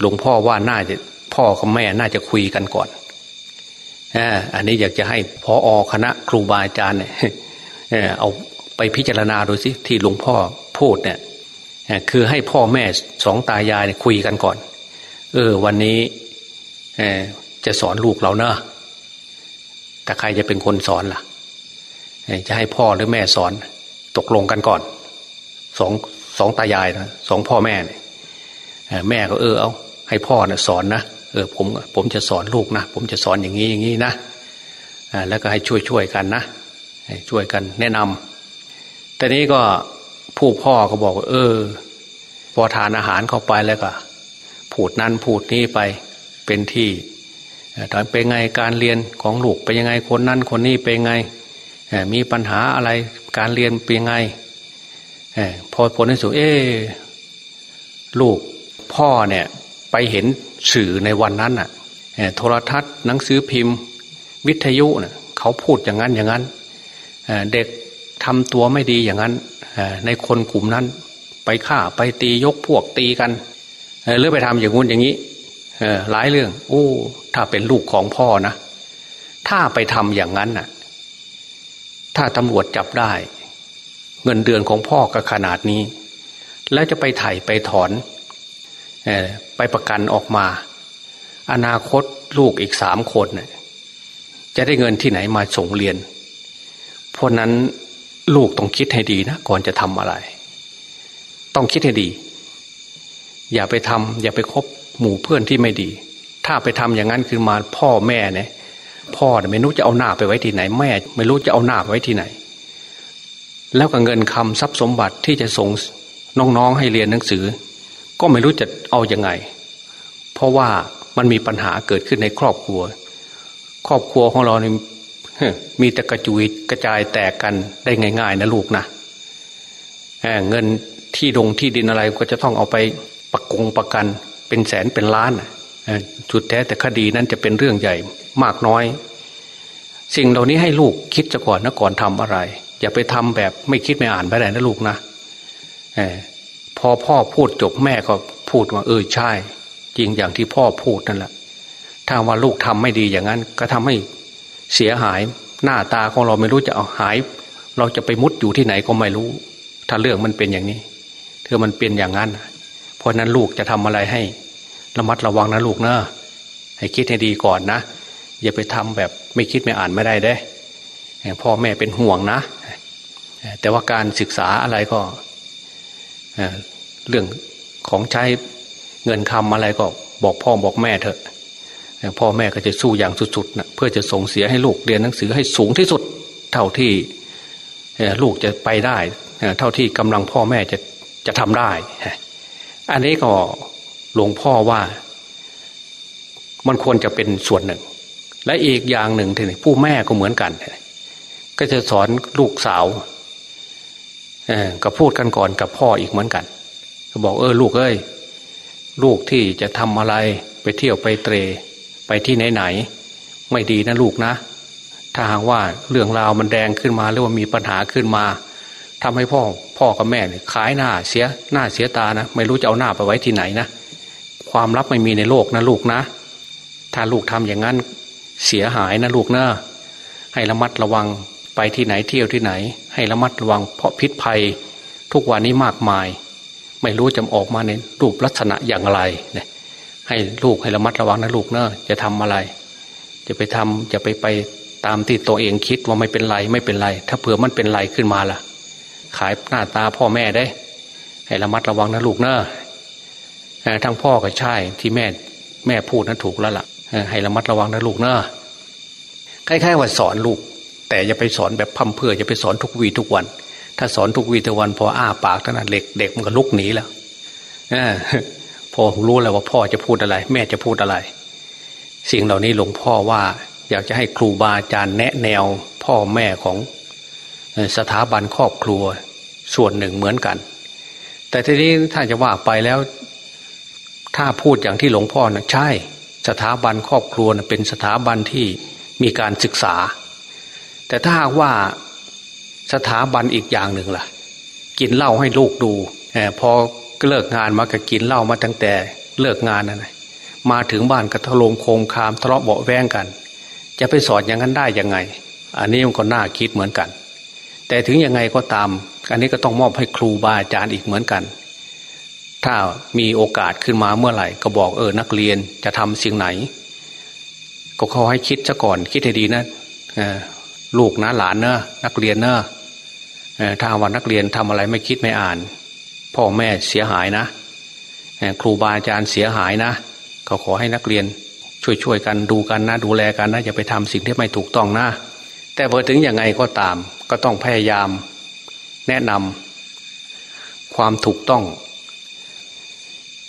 หลวงพ่อว่าน่าจะพ่อกับแม่น่าจะคุยกันก่อนอันนี้อยากจะให้พออคณะครูบาอาจารย์เนี่ยเอาไปพิจารณาดูสิที่หลวงพ่อพูดเนี่ยคือให้พ่อแม่สองตายายคุยกันก่อน เออ วันนี้จะสอนลูกเราเนอะ แต่ใครจะเป็นคนสอนล่ะ จะให้พ่อหรือแม่สอน ตกลงกันก่อนสองสองตายายนะสองพ่อแม่เนี่ยแม่ก็เออเอาให้พ่อนะสอนนะเออผมผมจะสอนลูกนะผมจะสอนอย่างนี้อย่างนี้นะแล้วก็ให้ช่วยช่วยกันนะช่วยกันแนะนำแต่นี้ก็ผู้พ่อก็บอกว่าเออ พอทานอาหารเข้าไปแล้วก็ พูดนั้นพูดนี้ไปเป็นที่ ตอนเป็นไงการเรียนของลูกเป็นยังไงคนนั้นคนนี้เป็นไงมีปัญหาอะไรการเรียนเป็นยังไงพอผลที่สุดเออลูกพ่อเนี่ยไปเห็นสื่อในวันนั้นอะโทรทัศน์หนังสือพิมพ์ วิทยุเน่ยเขาพูดอย่างนั้นอย่างนั้นเด็กทำตัวไม่ดีอย่างนั้นในคนกลุ่มนั้น ไปฆ่าไปตียกพวกตีกันหรือไปทำอย่างงู้นอย่างนี้ หลายเรื่อง โอ้ ถ้าเป็นลูกของพ่อนะ ถ้าไปทำอย่างนั้นน่ะ ถ้าตำรวจจับได้ เงินเดือนของพ่อก็ขนาดนี้ แล้วจะไปไถ่ไปถอนไปประกันออกมา อนาคตลูกอีกสามคนจะได้เงินที่ไหนมาส่งเรียน เพราะนั้นลูกต้องคิดให้ดีนะก่อนจะทำอะไร ต้องคิดให้ดี อย่าไปทำอย่าไปคบ หมู่เพื่อนที่ไม่ดี ถ้าไปทำอย่างนั้นคือมาพ่อแม่เนี่ยพ่อไม่รู้จะเอาหน้าไปไว้ที่ไหน แม่ ไม่รู้จะเอาหน้าไว้ที่ไหน แล้วก็เงินคำทรัพย์สมบัติที่จะส่งน้องๆให้เรียนหนังสือ ก็ไม่รู้จะเอาอยัางไง เพราะว่ามันมีปัญหาเกิดขึ้นในครอบครัว ครอบครัวของเราเนี่ยมีแต่กระจุยกระจายแตกกันได้ง่าย ๆ นะลูกนะเงินที่ดงที่ดินอะไรก็จะต้องเอาไปประกงประกัน เป็นแสนเป็นล้านจุดแท้แต่คดีนั้นจะเป็นเรื่องใหญ่มากน้อย สิ่งเหล่านี้ให้ลูกคิดจะก่อนนะก่อนทำอะไร อย่าไปทำแบบไม่คิดไม่อ่านไปไหนนะลูกนะพอพ่อพูดจบแม่ก็พูดว่า เออใช่ จริงอย่างที่พ่อพูดนั่นแหละถ้าว่าลูกทำไม่ดีอย่างนั้น ก็ทำให้เสียหายหน้าตาของเราไม่รู้จะเอาหาย เราจะไปมุดอยู่ที่ไหนก็ไม่รู้ ถ้าเรื่องมันเป็นอย่างนี้เธอมันเป็นอย่างนั้น เพราะนั้นลูกจะทำอะไรให้ ระมัดระวังนะลูกเนอะให้คิดให้ดีก่อนนะ อย่าไปทำแบบไม่คิดไม่อ่านไม่ได้เด้พ่อแม่เป็นห่วงนะ แต่ว่าการศึกษาอะไรก็เรื่องของใช้เงินคำอะไรก็บอกพ่อบอกแม่เถอะพ่อแม่ก็จะสู้อย่างสุดๆนะเพื่อจะส่งเสียให้ลูกเรียนหนังสือให้สูงที่สุด เท่าที่ลูกจะไปได้ เท่าที่กำลังพ่อแม่จะจะทำได้ อันนี้ก็หลวงพ่อว่า มันควรจะเป็นส่วนหนึ่ง และอีกอย่างหนึ่งทีนี้ผู้แม่ก็เหมือนกัน ก็จะสอนลูกสาวก็พูดกันก่อนกับพ่ออีกเหมือนกันก็บอกเออลูกเอ้ยลูกที่จะทำอะไรไปเที่ยวไปเตร ไปที่ไหนๆไม่ดีนะลูกนะ ถ้าหากว่าเรื่องราวมันแดงขึ้นมาหรือว่ามีปัญหาขึ้นมา ทำให้พ่อพ่อกับแม่เนี่ยขายหน้าเสียหน้าเสียตานะ ไม่รู้จะเอาหน้าไปไว้ที่ไหนนะความลับไม่มีในโลกนะลูกนะ ถ้าลูกทำอย่างนั้นเสียหายนะลูกนะให้ระมัดระวังไปที่ไหนเที่ยวที่ไหน ให้ระมัดระวังเพราะพิษภัย ทุกวันนี้มากมาย ไม่รู้จะออกมาในรูปลักษณะอย่างไรเนี่ยให้ลูกให้ระมัดระวังนะลูกเนอะจะทำอะไร จะไปทำจะไปไปตามที่ตัวเองคิดว่าไม่เป็นไรไม่เป็นไร ถ้าเผื่อมันเป็นไรขึ้นมาล่ะ ขายหน้าตาพ่อแม่ได้ ให้ระมัดระวังนะลูกเนอะทั้งพ่อกับชายที่แม่แม่พูดนั้นถูกแล้วล่ะให้ระมัดระวังนะลูกเนอะคล้ายๆว่าสอนลูก แต่อย่าไปสอนแบบพั่มเพื่ออย่าไปสอนทุกวีทุกวัน ถ้าสอนทุกวีทุกวันพออ้าปากเท่านั้นเด็กเด็กมันก็ลุกหนีแล้วพ่อรู้แล้วว่าพ่อจะพูดอะไร แม่จะพูดอะไร สิ่งเหล่านี้หลวงพ่อว่า อยากจะให้ครูบาอาจารย์แนะแนวพ่อแม่ของ สถาบันครอบครัวส่วนหนึ่งเหมือนกัน แต่ทีนี้ถ้าจะว่าไปแล้ว ถ้าพูดอย่างที่หลวงพ่อนะใช่ สถาบันครอบครัวนะเป็นสถาบันที่มีการศึกษา แต่ถ้าว่าสถาบันอีกอย่างหนึ่งล่ะ กินเหล้าให้ลูกดูพอเลิกงานมาก็กินเหล้ามาตั้งแต่เลิกงานนั่นมาถึงบ้านก็ทะลงโคงคามทะเลาะเบาแวงกัน จะไปสอนอย่างนั้นได้ยังไง อันนี้มันก็น่าคิดเหมือนกัน แต่ถึงยังไงก็ตาม อันนี้ก็ต้องมอบให้ครูบาอาจารย์อีกเหมือนกัน ถ้ามีโอกาสขึ้นมาเมื่อไหร่ ก็บอกเออนักเรียนจะทำสิ่งไหน ก็เขาให้คิดซะก่อนคิดให้ดีนะลูกนะหลานเนอะนักเรียนเนอะถ้าวันนักเรียนทำอะไรไม่คิดไม่อ่าน พ่อแม่เสียหายนะครูบาอาจารย์เสียหายนะเขาขอให้นักเรียนช่วยๆกันดูกันนะดูแลกันนะอย่าไปทำสิ่งที่ไม่ถูกต้องนะแต่พอถึงยังไงก็ตาม ก็ต้องพยายามแนะนำความถูกต้อง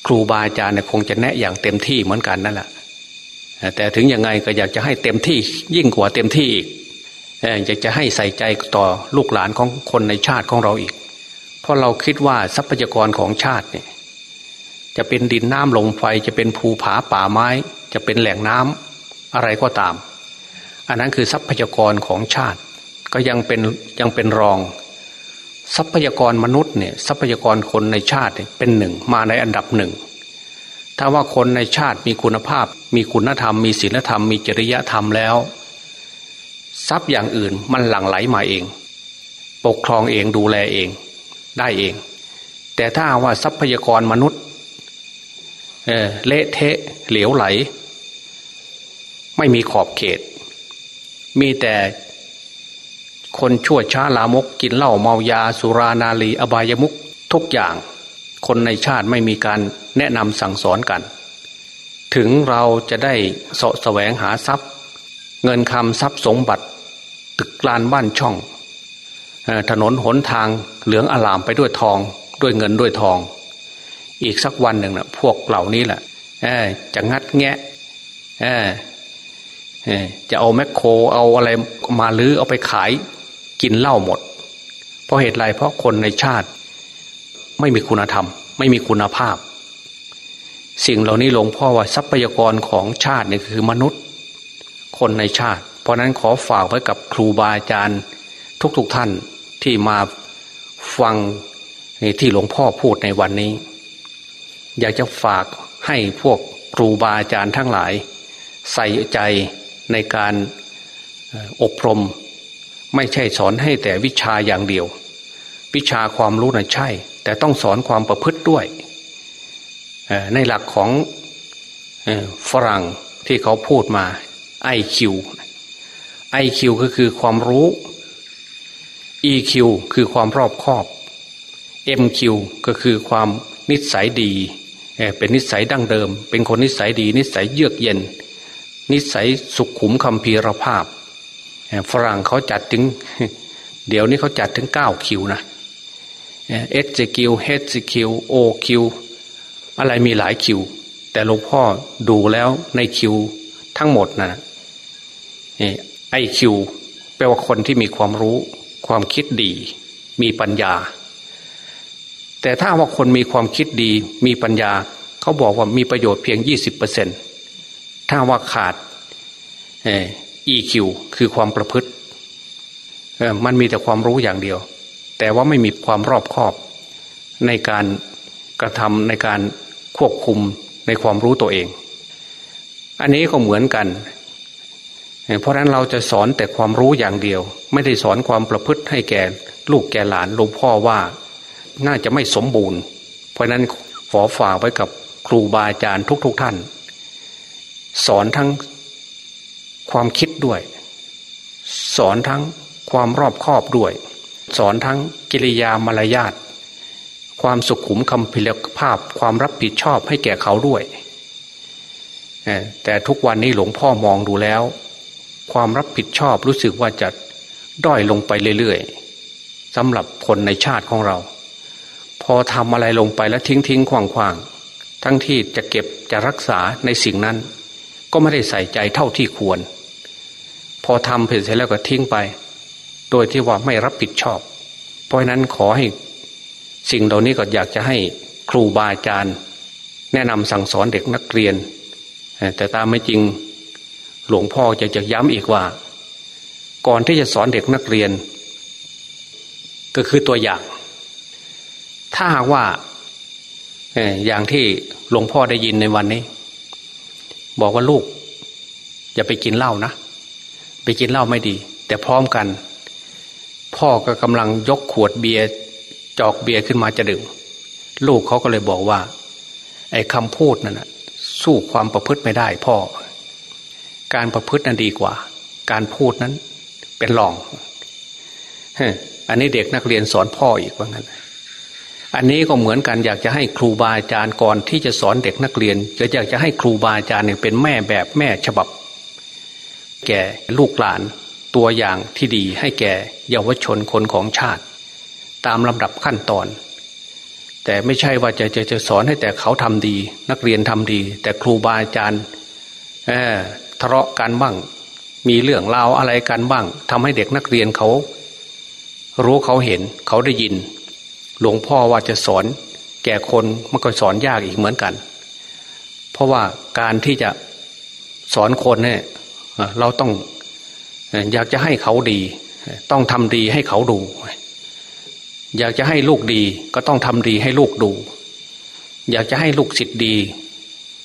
ครูบาอาจารย์เนี่ยคงจะแนะอย่างเต็มที่เหมือนกันนั่นแหละแต่ถึงยังไงก็อยากจะให้เต็มที่ยิ่งกว่าเต็มที่อีกอยากจะให้ใส่ใจต่อลูกหลานของคนในชาติของเราอีก เพราะเราคิดว่าทรัพยากรของชาติเนี่ยจะเป็นดินน้ำลมไฟจะเป็นภูผาป่าไม้ จะเป็นแหล่งน้ำอะไรก็ตาม อันนั้นคือทรัพยากรของชาติ ก็ยังเป็นยังเป็นรอง ทรัพยากรมนุษย์เนี่ยทรัพยากรคนในชาติเป็นหนึ่งมาในอันดับหนึ่งถ้าว่าคนในชาติมีคุณภาพ มีคุณธรรม มีศีลธรรม มีจริยธรรมแล้ว ทรัพย์อย่างอื่นมันหลั่งไหลมาเอง ปกครองเองดูแลเองได้เอง แต่ถ้าว่าทรัพยากรมนุษย์เเละเทะเหลวไหล ไม่มีขอบเขต มีแต่ คนชั่วช้าลามกกินเหล้าเมายาสุรานาลีอบายมุกทุกอย่าง คนในชาติไม่มีการแนะนำสั่งสอนกัน ถึงเราจะได้สะแสวงหาทรัพย์ เงินคำทรัพย์สมบัติ ตึกลานบ้านช่อง ถนนหนทางเหลืองอลามไปด้วยทองด้วยเงินด้วยทอง อีกสักวันหนึ่งนะพวกเหล่านี้แหละจะงัดแงะจะเอาแมคโครเอาอะไรมาลื้อเอาไปขาย กินเหล้าหมด เพราะเหตุไรเพราะคนในชาติ ไม่มีคุณธรรม ไม่มีคุณภาพ สิ่งเหล่านี้หลวงพ่อว่าทรัพยากรของชาตินี่คือมนุษย์ คนในชาติ เพราะนั้นขอฝากไว้กับครูบาอาจารย์ทุกๆทท่านที่มาฟังที่หลวงพ่อพูดในวันนี้ อยากจะฝากให้พวกครูบาอาจารย์ทั้งหลาย ใส่ใจในการอบรม ไม่ใช่สอนให้แต่วิชาอย่างเดียว วิชาความรู้นะ่ะใช่ แต่ต้องสอนความประพฤติด้วย ในหลักของฝรั่งที่เขาพูดมา IQ IQ ก็คือความรู้ EQ คือความรอบคอบ MQ ก็คือความนิสัยดี เป็นนิสัยดั้งเดิม เป็นคนนิสัยดี นิสัยเยือกเย็น นิสัยสุขุมคำพีรภาพ ฝรั่งเขาจัดถึง เดี๋ยวนี้เขาจัดถึงเก้าคิวนะ SQ HQ OQ อะไรมีหลายคิว แต่หลวงพ่อดูแล้วในคิวทั้งหมดนะไอคิวแปลว่าคนที่มีความรู้ ความคิดดี มีปัญญา แต่ถ้าว่าคนมีความคิดดี มีปัญญา เขาบอกว่ามีประโยชน์เพียงยี่สิบเปอร์เซ็นถ้าว่าขาด EQ คือความประพฤติมันมีแต่ความรู้อย่างเดียว แต่ว่าไม่มีความรอบคอบ ในการกระทำในการควบคุมในความรู้ตัวเอง อันนี้ก็เหมือนกัน เพราะนั้นเราจะสอนแต่ความรู้อย่างเดียว ไม่ได้สอนความประพฤติให้แก่ลูกแก่หลานหลวงพ่อว่าน่าจะไม่สมบูรณ์ เพราะนั้นขอฝากไว้กับครูบาอาจารย์ทุกๆทท่าน สอนทั้ง ความคิดด้วย สอนทั้งความรอบคอบด้วย สอนทั้งกิริยามารยาทความสุขุมคำพิลภาพความรับผิดชอบให้แก่เขาด้วย แต่ทุกวันนี้หลวงพ่อมองดูแล้ว ความรับผิดชอบรู้สึกว่าจะด้อยลงไปเรื่อยๆสำหรับคนในชาติของเรา พอทำอะไรลงไปแล้วทิ้งทิ้งขวางขวางทั้งที่จะเก็บจะรักษาในสิ่งนั้น ก็ไม่ได้ใส่ใจเท่าที่ควร อทำเสร็จแล้วก็ทิ้งไป โดยที่ว่าไม่รับผิดชอบ เพราะนั้นขอให้สิ่งเหล่านี้ก็อยากจะให้ครูบาอาจารย์ แนะนำสั่งสอนเด็กนักเรียน แต่ตามไม่จริงหลวงพ่อจะจะย้ำอีกว่า ก่อนที่จะสอนเด็กนักเรียน ก็คือตัวอย่าง ถ้าหากว่าอย่างที่หลวงพ่อได้ยินในวันนี้ บอกว่าลูก อย่าไปกินเหล้านะ กินเหล้าไม่ดี แต่พร้อมกัน พ่อก็กำลังยกขวดเบียร์จอกเบียร์ขึ้นมาจะดื่มลูกเขาก็เลยบอกว่า ไอ้คำพูดนั่นสู้ความประพฤติไม่ได้พ่อ การประพฤตินั้นดีกว่า การพูดนั้นเป็นหลองอันนี้เด็กนักเรียนสอนพ่ออีกว่างั้น อันนี้ก็เหมือนกันอยากจะให้ครูบาอาจารย์ก่อนที่จะสอนเด็กนักเรียนจะอยากจะให้ครูบาอาจารย์เนี่ยเป็นแม่แบบแม่ฉบับ แก่ลูกหลานตัวอย่างที่ดีให้แก่เยาวชนคนของชาติ ตามลำดับขั้นตอน แต่ไม่ใช่ว่าจะจะจะสอนให้แต่เขาทำดี นักเรียนทำดี แต่ครูบาอาจารย์ทะเลาะกันบ้าง มีเรื่องราวอะไรกันบ้างทำให้เด็กนักเรียนเขา รู้เขาเห็นเขาได้ยิน หลวงพ่อว่าจะสอน แก่คนมันก็สอนยากอีกเหมือนกัน เพราะว่าการที่จะสอนคนเนี่ย เราต้องอยากจะให้เขาดี ต้องทำดีให้เขาดู อยากจะให้ลูกดี ก็ต้องทำดีให้ลูกดู อยากจะให้ลูกศิษย์ดี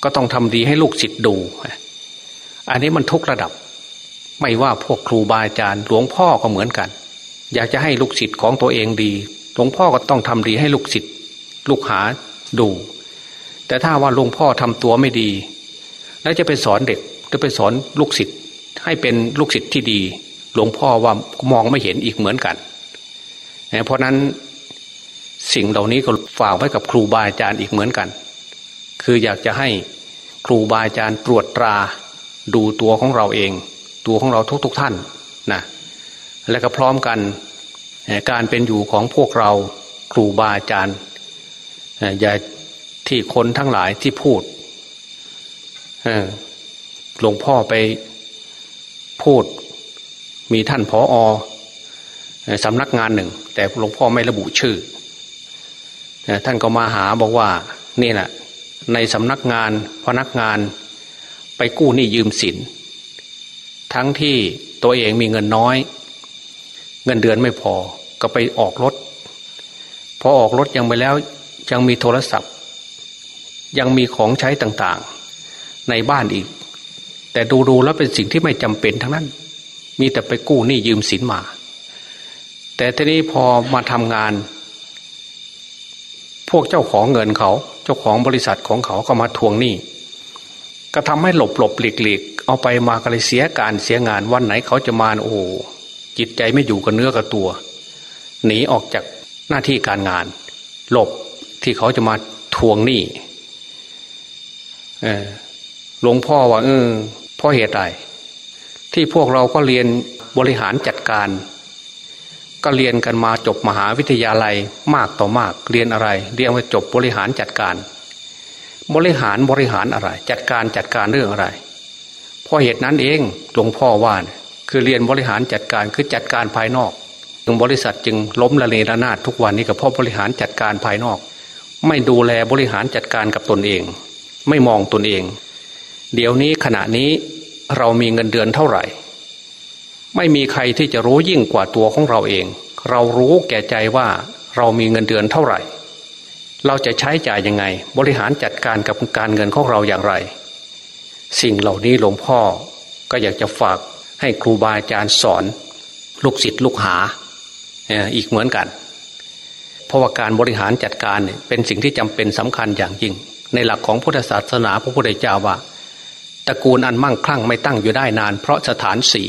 ก็ต้องทำดีให้ลูกศิษย์ดู อันนี้มันทุกระดับ ไม่ว่าพวกครูบาอาจารย์หลวงพ่อก็เหมือนกัน อยากจะให้ลูกศิษย์ของตัวเองดี หลวงพ่อก็ต้องทำดีให้ลูกศิษย์ลูกหาดู แต่ถ้าว่าหลวงพ่อทำตัวไม่ดี แล้วจะไปสอนเด็กจะไปสอนลูกศิษย์ ให้เป็นลูกศิษย์ที่ดี หลวงพ่อว่ามองไม่เห็นอีกเหมือนกัน เพราะนั้นสิ่งเหล่านี้ก็ฝากไว้กับครูบาอาจารย์อีกเหมือนกัน คืออยากจะให้ครูบาอาจารย์ตรวจตราดูตัวของเราเอง ตัวของเราทุกๆทท่านนะและก็พร้อมกันการเป็นอยู่ของพวกเราครูบาอาจารย์อย่าที่คนทั้งหลายที่พูดหลวงพ่อไป พูด มีท่านผออสำนักงานหนึ่ง แต่หลวงพ่อไม่ระบุชื่อ ท่านก็มาหาบอกว่า นี่แหละในสำนักงานพนักงานไปกู้หนี้ยืมสิน ทั้งที่ตัวเองมีเงินน้อย เงินเดือนไม่พอก็ไปออกรถพอออกรถยังไปแล้วยังมีโทรศัพท์ ยังมีของใช้ต่างๆ ในบ้านอีก แต่ดูดูแล้วเป็นสิ่งที่ไม่จำเป็นทั้งนั้น มีแต่ไปกู้หนี้ยืมสินมา แต่ทีนี้พอมาทำงาน พวกเจ้าของเงินเขา เจ้าของบริษัทของเขาก็มาทวงหนี้ก็ทำให้หลบหลบหลีกหลีกเอาไปมาก็เลยเสียการเสียงานวันไหนเขาจะมาโอ้จิตใจไม่อยู่กับเนื้อกับตัว หนีออกจากหน้าที่การงาน หลบที่เขาจะมาทวงหนี้หลวงพ่อว่าเออ ราะเหตุใดที่พวกเราก็เรียนบริหารจัดการ ก็เรียนกันมาจบมหาวิทยาลัยมากต่อมากเรียนอะไร เรียนมาจบบริหารจัดการ บริหารบริหารอะไร จัดการจัดการเรื่องอะไรเพราะเหตุนั้นเองหลวงพ่อว่าคือเรียนบริหารจัดการคือจัดการภายนอกถึงบริษัทจึงล้มละเลระนาดทุกวันนี้ก็เพราะบริหารจัดการภายนอก ไม่ดูแลบริหารจัดการกับตนเอง ไม่มองตนเอง เดี๋ยวนี้ขณะนี้ เรามีเงินเดือนเท่าไหร่ ไม่มีใครที่จะรู้ยิ่งกว่าตัวของเราเอง เรารู้แก่ใจว่าเรามีเงินเดือนเท่าไหร่ เราจะใช้จ่ายยังไง บริหารจัดการกับการเงินของเราอย่างไร สิ่งเหล่านี้หลวงพ่อก็อยากจะฝากให้ครูบาอาจารย์สอน ลูกศิษย์ลูกหาอีกเหมือนกัน เพราะว่าการบริหารจัดการเนี่ยเป็นสิ่งที่จำเป็นสำคัญอย่างยิ่ง ในหลักของพุทธศาสนาพระพุทธเจ้าว่า ตระกูลอันมั่งคั่งไม่ตั้งอยู่ได้นาน เพราะสถานสี่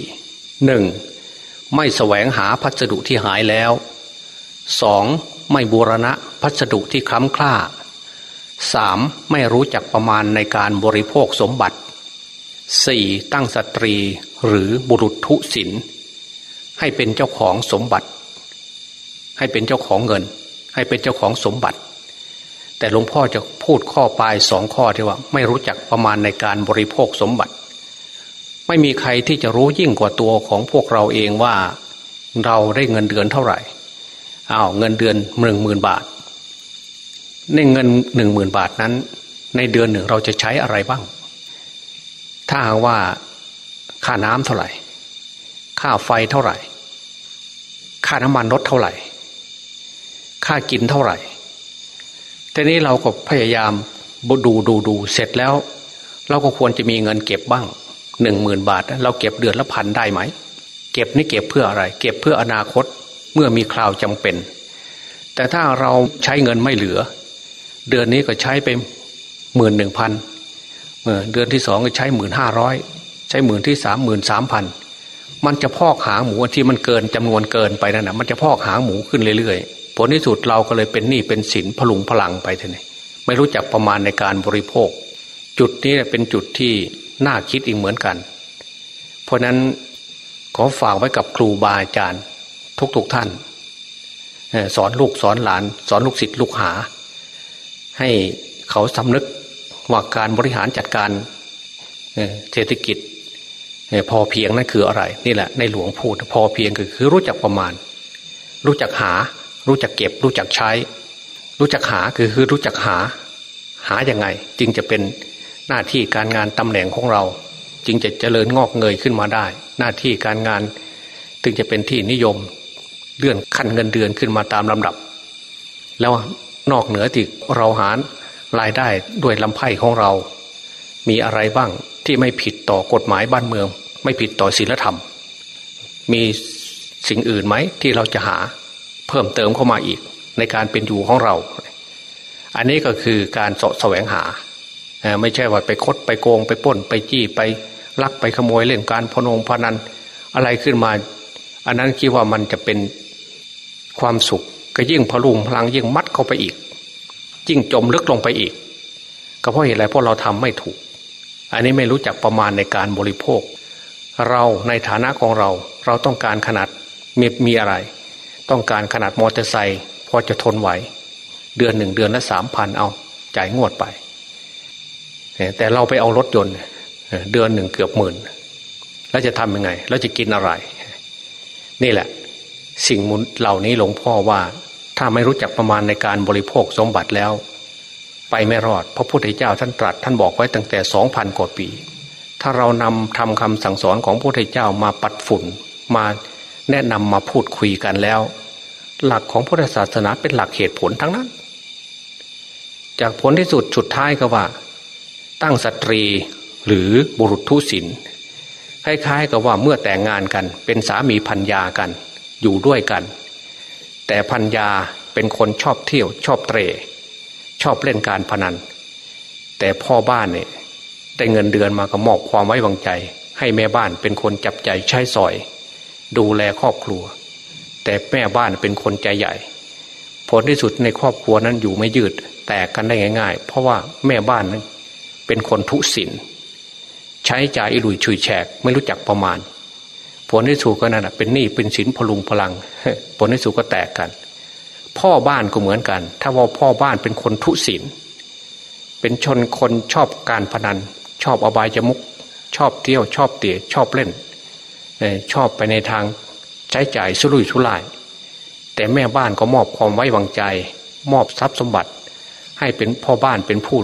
หนึ่งไม่แสวงหาพัสดุที่หายแล้วสองไม่บูรณะพัสดุที่คล้ำคล้าสามไม่รู้จักประมาณในการบริโภคสมบัติสี่ตั้งสตรีหรือบุรุษทุศินให้เป็นเจ้าของสมบัติ ให้เป็นเจ้าของเงิน ให้เป็นเจ้าของสมบัติ แต่หลวงพ่อจะพูดข้อปลายสองข้อที่ว่า ไม่รู้จักประมาณในการบริโภคสมบัติ ไม่มีใครที่จะรู้ยิ่งกว่าตัวของพวกเราเองว่า เราได้เงินเดือนเท่าไหร่อ้าวเงินเดือนหนึ่งหมื่นบาท ในเงินหนึ่งหมื่นบาทนั้น ในเดือนหนึ่งเราจะใช้อะไรบ้าง ถ้าว่าค่าน้ำเท่าไหร่ ค่าไฟเท่าไหร่ ค่าน้ำมันรถเท่าไหร่ ค่ากินเท่าไหร่ ทีนี้เราก็พยายามดูดูดูเสร็จแล้ว เราก็ควรจะมีเงินเก็บบ้างหนึ่งหมื่นบาท เราเก็บเดือนละพันได้ไหม เก็บนี่เก็บเพื่ออะไร เก็บเพื่ออนาคตเมื่อมีคราวจำเป็น แต่ถ้าเราใช้เงินไม่เหลือ เดือนนี้ก็ใช้ไปหมื่นหนึ่งพันเดือนที่สองก็ใช้หมื่นห้าร้อยใช้หมื่นที่สามหมื่นสามพันมันจะพอกหางหมูที่มันเกินจำนวนเกินไปนั่นนะมันจะพอกหางหมูขึ้นเรื่อยๆ ผลที่สุดเราก็เลยเป็นหนี้เป็นสินพลุงพลังไปทีนี้ไม่รู้จักประมาณในการบริโภค จุดนี้เป็นจุดที่น่าคิดอีกเหมือนกัน เพราะนั้นขอฝากไว้กับครูบาอาจารย์ ทุกๆทท่าน สอนลูกสอนหลาน สอนลูกศิษย์ลูกหา ให้เขาสำนึกว่าการบริหารจัดการเศรษฐกิจพอเพียงนั่นคืออะไร นี่แหละในหลวงพูดพอเพียงคือคือรู้จักประมาณ รู้จักหา รู้จักเก็บ รู้จักใช้ รู้จักหาคือคือรู้จักหา หาอย่างไง จึงจะเป็นหน้าที่การงานตำแหน่งของเรา จึงจะเจริญงอกเงยขึ้นมาได้ หน้าที่การงานถึงจะเป็นที่นิยม เลื่อนขั้นเงินเดือนขึ้นมาตามลำดับ แล้วนอกเหนือที่เราหารายได้ด้วยลำไพ่ของเรา มีอะไรบ้างที่ไม่ผิดต่อกฎหมายบ้านเมือง ไม่ผิดต่อศีลธรรม มีสิ่งอื่นไหมที่เราจะหา เพิ่มเติมเข้ามาอีก ในการเป็นอยู่ของเรา อันนี้ก็คือการสะแสวงหา ไม่ใช่ว่าไปคดไปโกงไปป้นไปจี้ไปลักไปขโมยเล่นการพนงพนันอะไรขึ้นมา อันนั้นคิดว่ามันจะเป็นความสุข ก็ยิ่งพลุงพลังยิ่งมัดเข้าไปอีก ยิ่งจมลึกลงไปอีก ก็เพราะเหตุอะไรเพราะเราทำไม่ถูก อันนี้ไม่รู้จักประมาณในการบริโภค เราในฐานะของเรา เราต้องการขนาดมีมีอะไร ต้องการขนาดมอเตอร์ไซค์พอจะทนไหว เดือนหนึ่งเดือนละสามพันเอาจ่ายงวดไป แต่เราไปเอารถยนต์ เดือนหนึ่งเกือบหมื่น แล้วจะทำยังไง แล้วจะกินอะไร นี่แหละ สิ่งมุนเหล่านี้หลวงพ่อว่า ถ้าไม่รู้จักประมาณในการบริโภคสมบัติแล้ว ไปไม่รอด พระพุทธเจ้าท่านตรัส ท่านบอกไว้ตั้งแต่สองพันกว่าปี ถ้าเรานำทำคำสั่งสอนของพระพุทธเจ้ามาปัดฝุ่นมา แนะนำมาพูดคุยกันแล้ว หลักของพุทธศาสนาเป็นหลักเหตุผลทั้งนั้น จากผลที่สุดสุดท้ายก็ว่า ตั้งสตรีหรือบุรุษทุศิลคล้ายๆกับว่าเมื่อแต่งงานกันเป็นสามีพัญญากัน อยู่ด้วยกัน แต่พัญญาเป็นคนชอบเที่ยว ชอบเตะชอบเล่นการพนัน แต่พ่อบ้านเนี่ยได้เงินเดือนมาก็มอบความไว้วางใจ ให้แม่บ้านเป็นคนจับใจใช้สอย ดูแลครอบครัว แต่แม่บ้านเป็นคนใจใหญ่ ผลที่สุดในครอบครัวนั้นอยู่ไม่ยืด แตกกันได้ง่าย ๆ เพราะว่าแม่บ้านนั้นเป็นคนทุศิลใช้จ่ายอิรุยชุยแฉกไม่รู้จักประมาณ ผลที่สุดก็นั่นเป็นหนี้เป็นสินพลุงพลัง ผลที่สุดก็แตกกัน พ่อบ้านก็เหมือนกัน ถ้าว่าพ่อบ้านเป็นคนทุศิลเป็นชนคนชอบการพนัน ชอบอบายจมุกชอบเที่ยวชอบเตี่ยชอบเล่น ชอบไปในทางใช้จ่ายสุรุ่ยสุร่าย แต่แม่บ้านก็มอบความไว้วางใจ มอบทรัพย์สมบัติ ให้เป็นพ่อบ้านเป็นผู้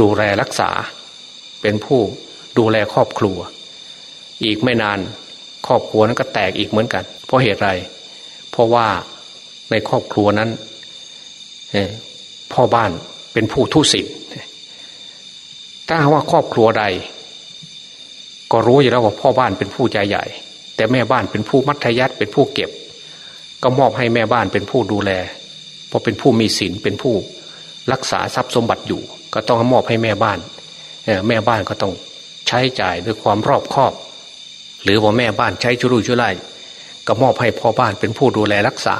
ดูแลรักษา เป็นผู้ดูแลครอบครัว อีกไม่นานครอบครัวนั้นก็แตกอีกเหมือนกัน เพราะเหตุไร เพราะว่าในครอบครัวนั้นพ่อบ้านเป็นผู้ทุศิลถ้าว่าครอบครัวใด ก็รู้อยู่แล้วว่าพ่อบ้านเป็นผู้ใจใหญ่ แต่แม่บ้านเป็นผู้มัธยัติเป็นผู้เก็บ ก็มอบให้แม่บ้านเป็นผู้ดูแล เพราะเป็นผู้มีศีลเป็นผู้รักษาทรัพย์สมบัติอยู่ ก็ต้องมอบให้แม่บ้านแม่บ้านก็ต้องใช้จ่ายด้วยความรอบคอบ หรือว่าแม่บ้านใช้ชุรุ่ยชุร่ายก็มอบให้พ่อบ้านเป็นผู้ดูแลรักษา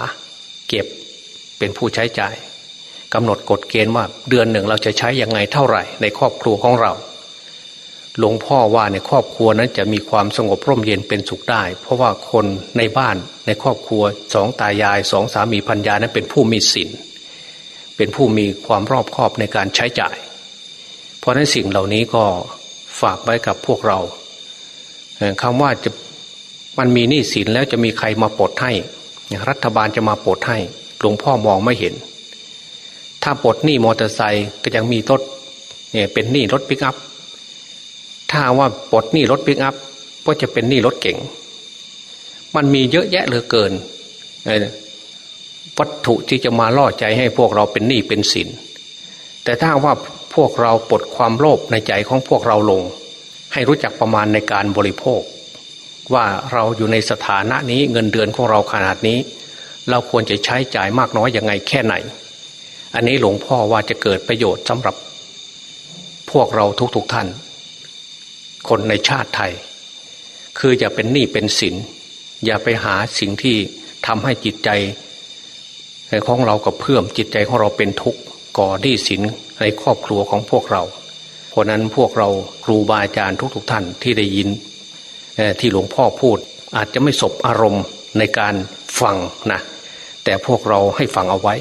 เก็บเป็นผู้ใช้จ่ายกำหนดกฎเกณฑ์ว่าเดือนหนึ่งเราจะใช้ยังไงเท่าไหร่ ในครอบครัวของเรา หลวงพ่อว่าในครอบครัวนั้นจะมีความสงบร่มเย็นเป็นสุขได้ เพราะว่าคนในบ้านในครอบครัวสองตายายสองสามีพัญญานั้นเป็นผู้มีศีลเป็นผู้มีความรอบคอบในการใช้จ่าย เพราะนั้นสิ่งเหล่านี้ก็ฝากไว้กับพวกเราคำว่าจะมันมีหนี้สินแล้วจะมีใครมาปลดให้ รัฐบาลจะมาปลดให้หลวงพ่อมองไม่เห็น ถ้าปลดหนี้มอเตอร์ไซค์ก็ยังมีรถเนี่ยเป็นหนี้รถปิกอัพ ถ้าว่าปลดหนี้รถปิกอัพก็จะเป็นหนี้รถเก่ง มันมีเยอะแยะเหลือเกินวัตถุที่จะมาล่อใจให้พวกเราเป็นหนี้เป็นสินแต่ถ้าว่าพวกเราปลดความโลภในใจของพวกเราลง ให้รู้จักประมาณในการบริโภค ว่าเราอยู่ในสถานะนี้เงินเดือนของเราขนาดนี้ เราควรจะใช้จ่ายมากน้อยยังไงแค่ไหน อันนี้หลวงพ่อว่าจะเกิดประโยชน์สำหรับ พวกเราทุกๆทท่าน คนในชาติไทย คืออย่าเป็นหนี้เป็นสินอย่าไปหาสิ่งที่ทำให้จิตใจของเรากับเพื่อมจิตใจของเราเป็นทุกข์ก่อหนี้สินในครอบครัวของพวกเรา เพราะนั้นพวกเราครูบาอาจารย์ทุก ๆทท่านที่ได้ยินที่หลวงพ่อพูดอาจจะไม่สบอารมณ์ในการฟังนะแต่พวกเราให้ฟังเอาไว้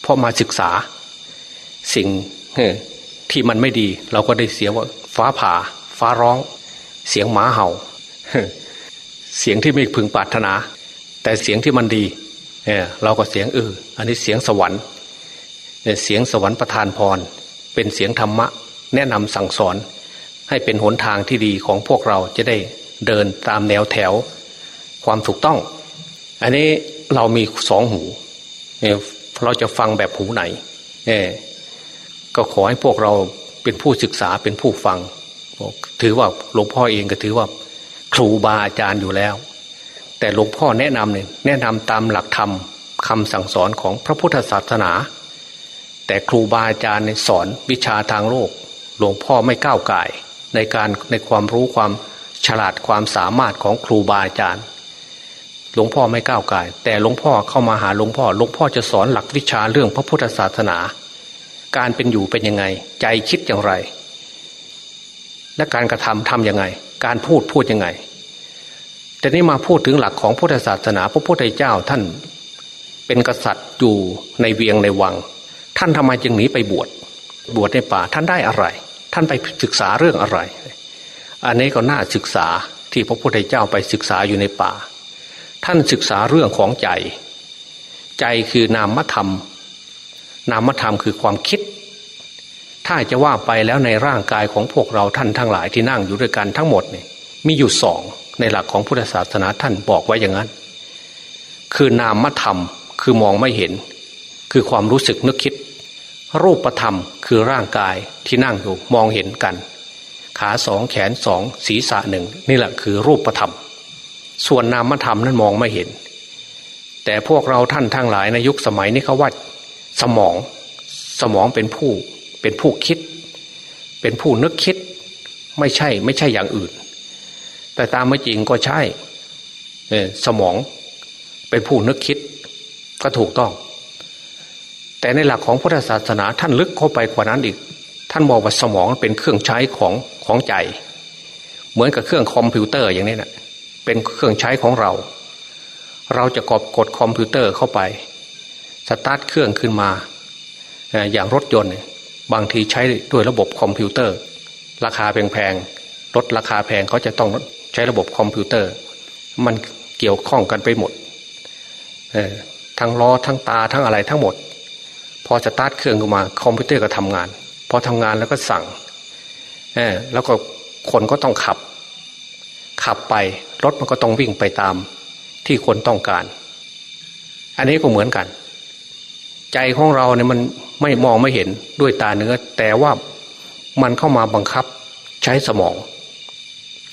เพราะมาศึกษา สิ่งที่มันไม่ดี เราก็ได้เสียว่าฟ้าผ่า ฟ้าร้อง เสียงหมาเห่า เสียงที่ไม่พึงปรารถนา แต่เสียงที่มันดีเราก็เสียงเอออันนี้เสียงสวรรค์เสียงสวรรค์ประทานพร เป็นเสียงธรรมะ แนะนำสั่งสอน ให้เป็นหนทางที่ดีของพวกเราจะได้เดินตามแนวแถว ความถูกต้อง อันนี้เรามีสองหูเราจะฟังแบบหูไหนก็ขอให้พวกเราเป็นผู้ศึกษาเป็นผู้ฟัง ถือว่าหลวงพ่อเองก็ถือว่า ครูบาอาจารย์อยู่แล้ว แต่หลวงพ่อแนะนำเนี่ยแนะนำตามหลักธรรมคำสั่งสอนของพระพุทธศาสนา แต่ครูบาอาจารย์สอนวิชาทางโลก หลวงพ่อไม่ก้าวไก่ในการในความรู้ความฉลาดความสามารถของครูบาอาจารย์ หลวงพ่อไม่ก้าวไก่แต่หลวงพ่อเข้ามาหาหลวงพ่อหลวงพ่อจะสอนหลักวิชาเรื่องพระพุทธศาสนา การเป็นอยู่เป็นยังไง ใจคิดอย่างไร และการกระทำทํำยังไง การพูดพูดยังไง แต่นี้มาพูดถึงหลักของพุทธศาสนา พระพุทธเจ้าท่านเป็นกษัตริย์อยู่ในเวียงในวัง ท่านทำไมจึงหนีไปบวชบวชในป่าท่านได้อะไร ท่านไปศึกษาเรื่องอะไร อันนี้ก็น่าศึกษาที่พระพุทธเจ้าไปศึกษาอยู่ในป่า ท่านศึกษาเรื่องของใจ ใจคือนามธรรม นามธรรมคือความคิด ถ้าจะว่าไปแล้วในร่างกายของพวกเราท่านทั้งหลายที่นั่งอยู่ด้วยกันทั้งหมดเนี่ยมีอยู่สองในหลักของพุทธศาสนาท่านบอกไว้อย่างนั้น คือนามธรรมคือมองไม่เห็น คือความรู้สึกนึกคิด รูปธรรมคือร่างกายที่นั่งอยู่มองเห็นกัน ขาสองแขนสองศีรษะหนึ่งนี่แหละคือรูปธรรม ส่วนนามธรรมนั้นมองไม่เห็น แต่พวกเราท่านทั้งหลายในยุคสมัยนี้เขาว่าสมองสมองเป็นผู้ เป็นผู้คิด เป็นผู้นึกคิด ไม่ใช่ ไม่ใช่อย่างอื่น แต่ตามไม่จริงก็ใช่สมองเป็นผู้นึกคิด ก็ถูกต้อง แต่ในหลักของพุทธศาสนาท่านลึกเข้าไปกว่านั้นอีก ท่านบอกว่าสมองเป็นเครื่องใช้ของของใจ เหมือนกับเครื่องคอมพิวเตอร์อย่างนี้นะเป็นเครื่องใช้ของเรา เราจะกดกดคอมพิวเตอร์เข้าไปสตาร์ทเครื่องขึ้นมา อย่างรถยนต์ บางทีใช้ด้วยระบบคอมพิวเตอร์ ราคาแพงๆรถราคาแพงเขาจะต้องใช้ระบบคอมพิวเตอร์ มันเกี่ยวข้องกันไปหมดทั้งล้อทั้งตาทั้งอะไรทั้งหมด พอจะสตาร์ทเครื่องขึ้นมา คอมพิวเตอร์ก็ทำงาน พอทำงานแล้วก็สั่งแล้วก็คนก็ต้องขับ ขับไปรถมันก็ต้องวิ่งไปตามที่คนต้องการ อันนี้ก็เหมือนกัน ใจของเราเนี่ยมันไม่มองไม่เห็นด้วยตาเนื้อ แต่ว่ามันเข้ามาบังคับใช้สมอง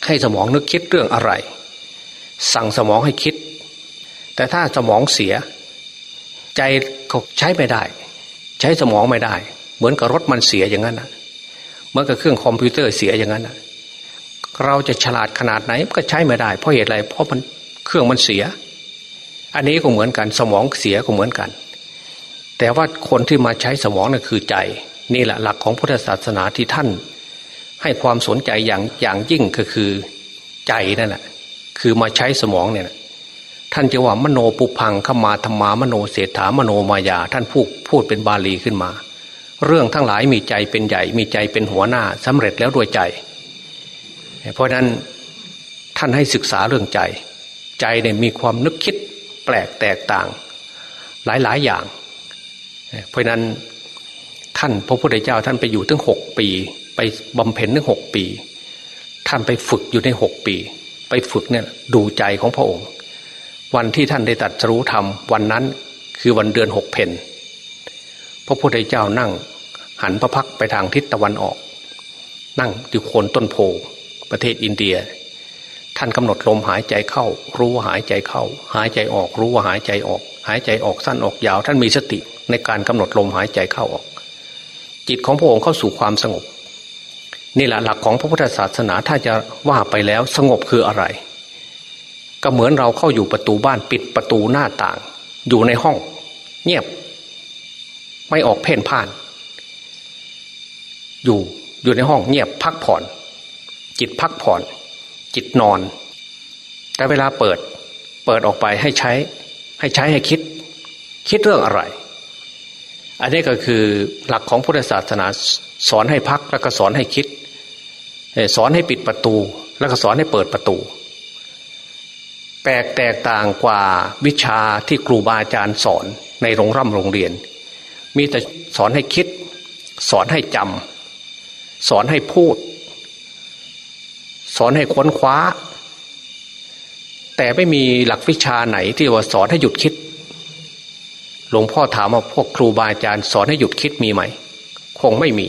ให้สมองนึกคิดเรื่องอะไร สั่งสมองให้คิด แต่ถ้าสมองเสีย ใจเขาใช้ไม่ได้ ใช้สมองไม่ได้ เหมือนกับรถมันเสียอย่างนั้นนะเหมือนกับเครื่องคอมพิวเตอร์เสียอย่างนั้นนะเราจะฉลาดขนาดไหนก็ใช้ไม่ได้ เพราะเหตุอะไรเพราะมันเครื่องมันเสีย อันนี้ก็เหมือนกันสมองเสียก็เหมือนกัน แต่ว่าคนที่มาใช้สมองนั่นคือใจ นี่แหละหลักของพุทธศาสนาที่ท่าน ให้ความสนใจอย่างอย่างยิ่งก็คือใจนั่นแหละคือมาใช้สมองเนี่ยท่านจะว่ามโนปุพังขมาธรรมามโนเศรษฐามโนมายา ท่านพูดพูดเป็นบาลีขึ้นมา เรื่องทั้งหลายมีใจเป็นใหญ่ มีใจเป็นหัวหน้าสำเร็จแล้วด้วยใจ เพราะนั้นท่านให้ศึกษาเรื่องใจ ใจเนี่ยมีความนึกคิดแปลกแตกต่าง หลายๆอย่าง เพราะนั้นท่านพระพุทธเจ้าท่านไปอยู่ถึงหกปี ไปบำเพ็ญถึงหกปี ท่านไปฝึกอยู่ในหกปี ไปฝึกเนี่ยดูใจของพระองค์ วันที่ท่านได้ตัดรู้ธรรมวันนั้นคือวันเดือนหกเพนพระพุทธเจ้านั่งหันพระพักไปทางทิศตะวันออก นั่งอยู่โคนต้นโพประเทศอินเดีย ท่านกำหนดลมหายใจเข้า รู้ว่าหายใจเข้า หายใจออก รู้ว่าหายใจออก หายใจออกสั้นออกยาว ท่านมีสติ ในการกำหนดลมหายใจเข้าออก จิตของพระองค์เข้าสู่ความสงบ นี่แหละหลักของพระพุทธศาสนาถ้าจะว่าไปแล้วสงบคืออะไร ก็เหมือนเราเข้าอยู่ประตูบ้านปิดประตูหน้าต่าง อยู่ในห้อง เงียบ ไม่ออกเพ่นพ่าน อยู่อยู่ในห้องเงียบพักผ่อน จิตพักผ่อน จิตนอน แต่เวลาเปิด เปิดออกไปให้ใช้ ให้ใช้ให้คิด คิดเรื่องอะไร อันนี้ก็คือหลักของพุทธศาสนาสอนให้พักแล้วก็สอนให้คิด สอนให้ปิดประตู แล้วก็สอนให้เปิดประตูแปลกแตกต่างกว่าวิชาที่ครูบาอาจารย์สอนในโรงร่ำโรงเรียน มีแต่สอนให้คิด สอนให้จำสอนให้พูด สอนให้ค้นคว้า แต่ไม่มีหลักวิชาไหนที่ว่าสอนให้หยุดคิด หลวงพ่อถามว่าพวกครูบาอาจารย์สอนให้หยุดคิดมีไหม คงไม่มี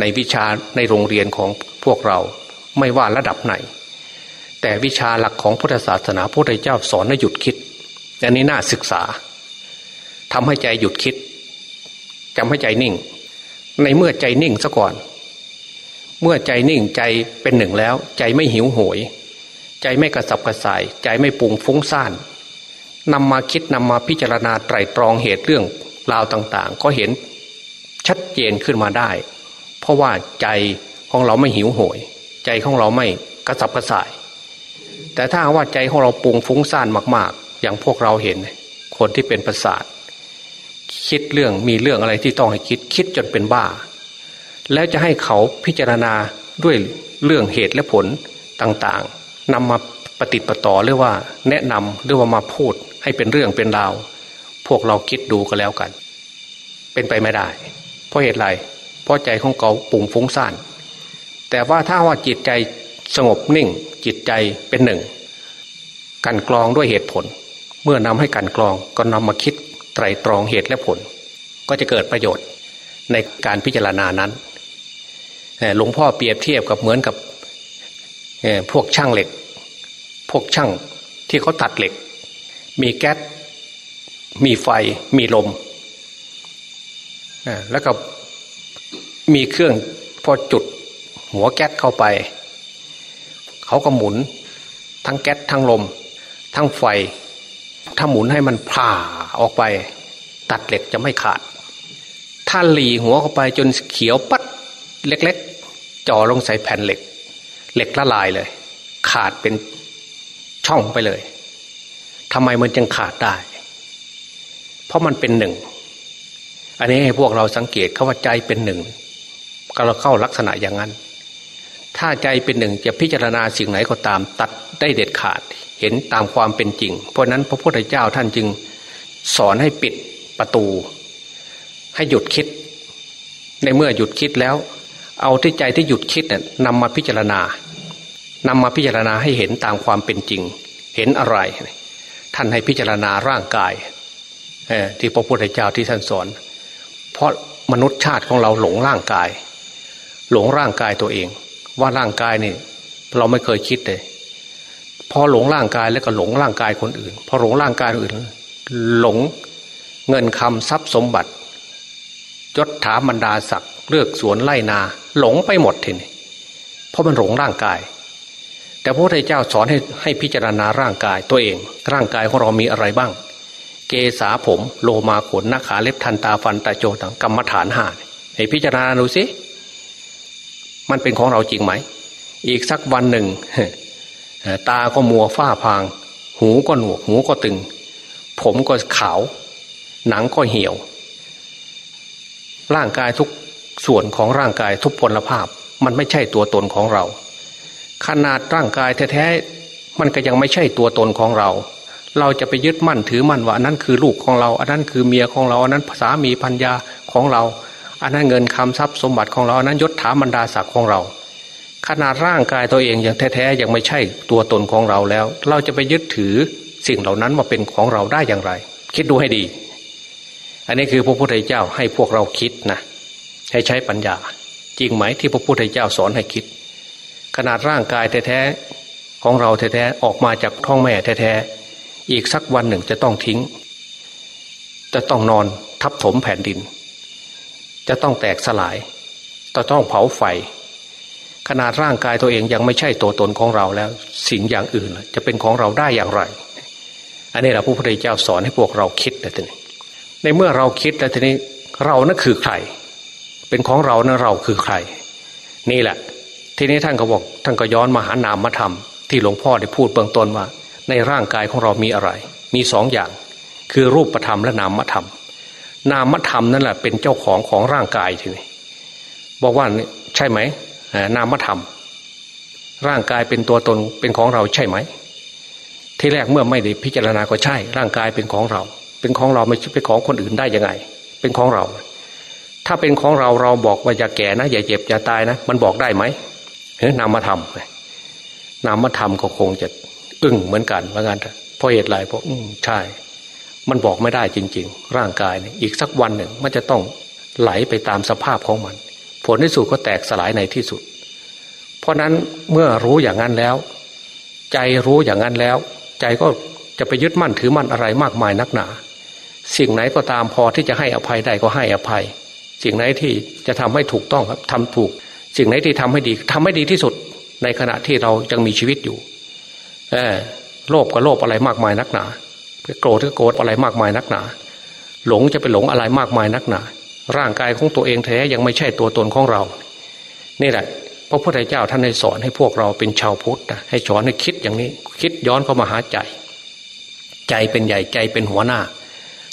ในวิชาในโรงเรียนของพวกเราไม่ว่าระดับไหน แต่วิชาหลักของพุทธศาสนาพระพุทธเจ้าสอนให้หยุดคิดอันนี้น่าศึกษาทำให้ใจหยุดคิดจำให้ใจนิ่ง ในเมื่อใจนิ่งซะก่อน เมื่อใจนิ่งใจเป็นหนึ่งแล้ว ใจไม่หิวโหยใจไม่กระสับกระส่าย ใจไม่ปุงฟุ้งซ่าน นำมาคิดนำมาพิจารณาไตรตรองเหตุเรื่องราวต่าง ๆ ก็เห็นชัดเจนขึ้นมาได้ เพราะว่าใจของเราไม่หิวโหย ใจของเราไม่กระสับกระส่าย แต่ถ้าว่าใจของเราปุงฟุ้งซ่านมาก ๆ อย่างพวกเราเห็น คนที่เป็นประสาทคิดเรื่องมีเรื่องอะไรที่ต้องให้คิดคิดจนเป็นบ้า แล้วจะให้เขาพิจารณาด้วยเรื่องเหตุและผลต่างๆนำมาปฏิปต่อหรือว่าแนะนำหรือว่ามาพูด ให้เป็นเรื่องเป็นราว พวกเราคิดดูก็แล้วกัน เป็นไปไม่ได้ เพราะเหตุไรเพราะใจของเขาปุ่งฟุ้งซ่านแต่ว่าถ้าว่าจิตใจสงบนิ่ง จิตใจเป็นหนึ่ง กันกรองด้วยเหตุผล เมื่อนำให้กันกรองก็นำมาคิดไตรตรองเหตุและผล ก็จะเกิดประโยชน์ในการพิจารณานั้นหลวงพ่อเปรียบเทียบกับเหมือนกับพวกช่างเหล็ก พวกช่างที่เขาตัดเหล็ก มีแก๊สมีไฟมีลมแล้วก็มีเครื่องพอจุดหัวแก๊สเข้าไป เขาก็หมุน ทั้งแก๊สทั้งลม ทั้งไฟ ถ้าหมุนให้มันผ่าออกไป ตัดเหล็กจะไม่ขาด ถ้าหลีหัวเข้าไปจนเขียวปัดเล็กๆจ่อลงใส่แผ่นเหล็ก เหล็กละลายเลย ขาดเป็นช่องไปเลย ทำไมมันจึงขาดได้ เพราะมันเป็นหนึ่ง อันนี้ให้พวกเราสังเกตเขาว่าใจเป็นหนึ่งก็เราเข้าลักษณะอย่างนั้น ถ้าใจเป็นหนึ่งจะพิจารณาสิ่งไหนก็ตาม ตัดได้เด็ดขาด เห็นตามความเป็นจริง เพราะนั้นพระพุทธเจ้าท่านจึงสอนให้ปิดประตู ให้หยุดคิด ในเมื่อหยุดคิดแล้ว เอาที่ใจที่หยุดคิดเนี่ยนำมาพิจารณานำมาพิจารณาให้เห็นตามความเป็นจริง เห็นอะไร ท่านให้พิจารณาร่างกายที่พระพุทธเจ้าที่ท่านสอน เพราะมนุษย์ชาติของเราหลงร่างกาย หลงร่างกายตัวเอง ว่าร่างกายนี่เราไม่เคยคิดเลยพอหลงร่างกายแล้วก็หลงร่างกายคนอื่น พอหลงร่างกายอื่น หลงเงินคำทรัพย์สมบัติยศถาบรรดาศักดิ์เลือกสวนไล่นา หลงไปหมดทีนี้เพราะมันหลงร่างกาย แต่พระพุทธเจ้าสอนให้ให้พิจารณาร่างกายตัวเอง ร่างกายของเรามีอะไรบ้าง เกษาผมโลมาขนนักขาเล็บทันตาฟันตาโจตังกรรมฐานห้าให้พิจารณาดูสิมันเป็นของเราจริงไหม อีกสักวันหนึ่ง ตาก็มัวฝ้าพาง หูก็หนวก หูก็ตึง ผมก็ขาว หนังก็เหี่ยว ร่างกายทุกส่วนของร่างกายทุกพลภาพ มันไม่ใช่ตัวตนของเรา ขนาดร่างกายแท้ๆมันก็ยังไม่ใช่ตัวตนของเรา เราจะไปยึดมั่นถือมั่นว่าอันั้นคือลูกของเรา อันนั้นคือเมียของเรา อันนั้นสามีพัญญาของเรา อันนั้นเงินคำทรัพย์สมบัติของเรา อันนั้นยศถาบรรดาศักดิ์ของเรา ขนาดร่างกายตัวเองอย่างแท้ๆยังไม่ใช่ตัวตนของเราแล้ว เราจะไปยึดถือสิ่งเหล่านั้นมาเป็นของเราได้อย่างไร คิดดูให้ดี อันนี้คือพระพุทธเจ้าให้พวกเราคิดนะให้ใช้ปัญญา จริงไหมที่พระพุทธเจ้าสอนให้คิด ขนาดร่างกายแท้ๆของเราแท้ๆออกมาจากท้องแม่แท้ๆอีกสักวันหนึ่งจะต้องทิ้ง จะต้องนอนทับถมแผ่นดิน จะต้องแตกสลายจะต้องเผาไฟ ขนาดร่างกายตัวเองยังไม่ใช่ตัวตนของเราแล้ว สิ่งอย่างอื่นจะเป็นของเราได้อย่างไร อันนี้เราพระพุทธเจ้าสอนให้พวกเราคิดแต่ทีนี้ในเมื่อเราคิดแต่ทีนี้เรานั่นคือใคร เป็นของเรานะเราคือใคร นี่แหละ ทีนี้ท่านก็บอกท่านก็ย้อนมาหานามธรรม ที่หลวงพ่อได้พูดเบื้องต้นว่า ในร่างกายของเรามีอะไร มีสองอย่าง คือรูปธรรมและนามธรรม นามธรรมนั่นแหละเป็นเจ้าของของร่างกายทีนี้บอกว่าใช่ไหมนามธรรม ร่างกายเป็นตัวตนเป็นของเราใช่ไหม ที่แรกเมื่อไม่ได้พิจารณาก็ใช่ ร่างกายเป็นของเรา เป็นของเราไม่ใช่เป็นของคนอื่นได้ยังไง เป็นของเรา ถ้าเป็นของเราเราบอกว่าอย่าแก่นะ อย่าเจ็บอย่าตายนะ มันบอกได้ไหม นามธรรมนามธรรมก็คงจะอึ้งเหมือนกันว่างั้นเพราะเหตุไรเพราะใช่ มันบอกไม่ได้จริง ๆ ร่างกายเนี่ยอีกสักวันหนึ่งมันจะต้องไหลไปตามสภาพของมัน ผลที่สุดก็แตกสลายในที่สุด เพราะนั้นเมื่อรู้อย่างนั้นแล้ว ใจรู้อย่างนั้นแล้ว ใจก็จะไปยึดมั่นถือมั่นอะไรมากมายนักหนา สิ่งไหนก็ตามพอที่จะให้อภัยได้ก็ให้อภัย สิ่งไหนที่จะทำให้ถูกต้องครับทำถูก สิ่งไหนที่ทำให้ดีทำให้ดีที่สุดในขณะที่เรายังมีชีวิตอยู่เออโลภก็โลภอะไรมากมายนักหนาโกรธก็โกรธอะไรมากมายนักหนา หลงจะไปหลงอะไรมากมายนักหนา ร่างกายของตัวเองแท้ยังไม่ใช่ตัวตนของเรา นี่แหละพระพุทธเจ้าท่านให้สอนให้พวกเราเป็นชาวพุทธนะให้สอนให้คิดอย่างนี้ คิดย้อนเข้ามาหาใจ ใจเป็นใหญ่ใจเป็นหัวหน้า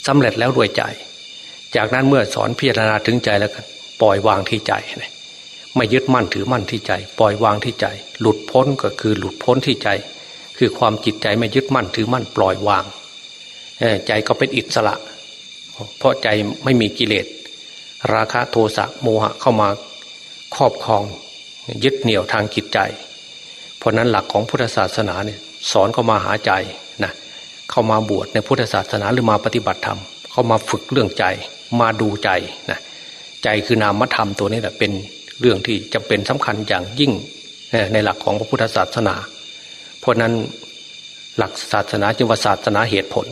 สำเร็จแล้วรวยใจ จากนั้นเมื่อสอนพิจารณาถึงใจแล้วปล่อยวางที่ใจ ไม่ยึดมั่นถือมั่นที่ใจ ปล่อยวางที่ใจ หลุดพ้นก็คือหลุดพ้นที่ใจ คือความจิตใจไม่ยึดมั่นถือมั่นปล่อยวางใจก็เป็นอิสระ เพราะใจไม่มีกิเลส ราคะโทสะโมหะเข้ามาครอบครอง ยึดเหนี่ยวทางจิตใจ เพราะนั้นหลักของพุทธศาสนาเนี่ยสอนเข้ามาหาใจนะเข้ามาบวชในพุทธศาสนาหรือมาปฏิบัติธรรมเข้ามาฝึกเรื่องใจ มาดูใจนะใจคือนามธรรมตัวนี้แหละเป็น เรื่องที่จำเป็นสำคัญอย่างยิ่งในหลักของพระพุทธศาสนา เพราะนั้นหลักศาสนาจึงว่าศาสนาเหตุผล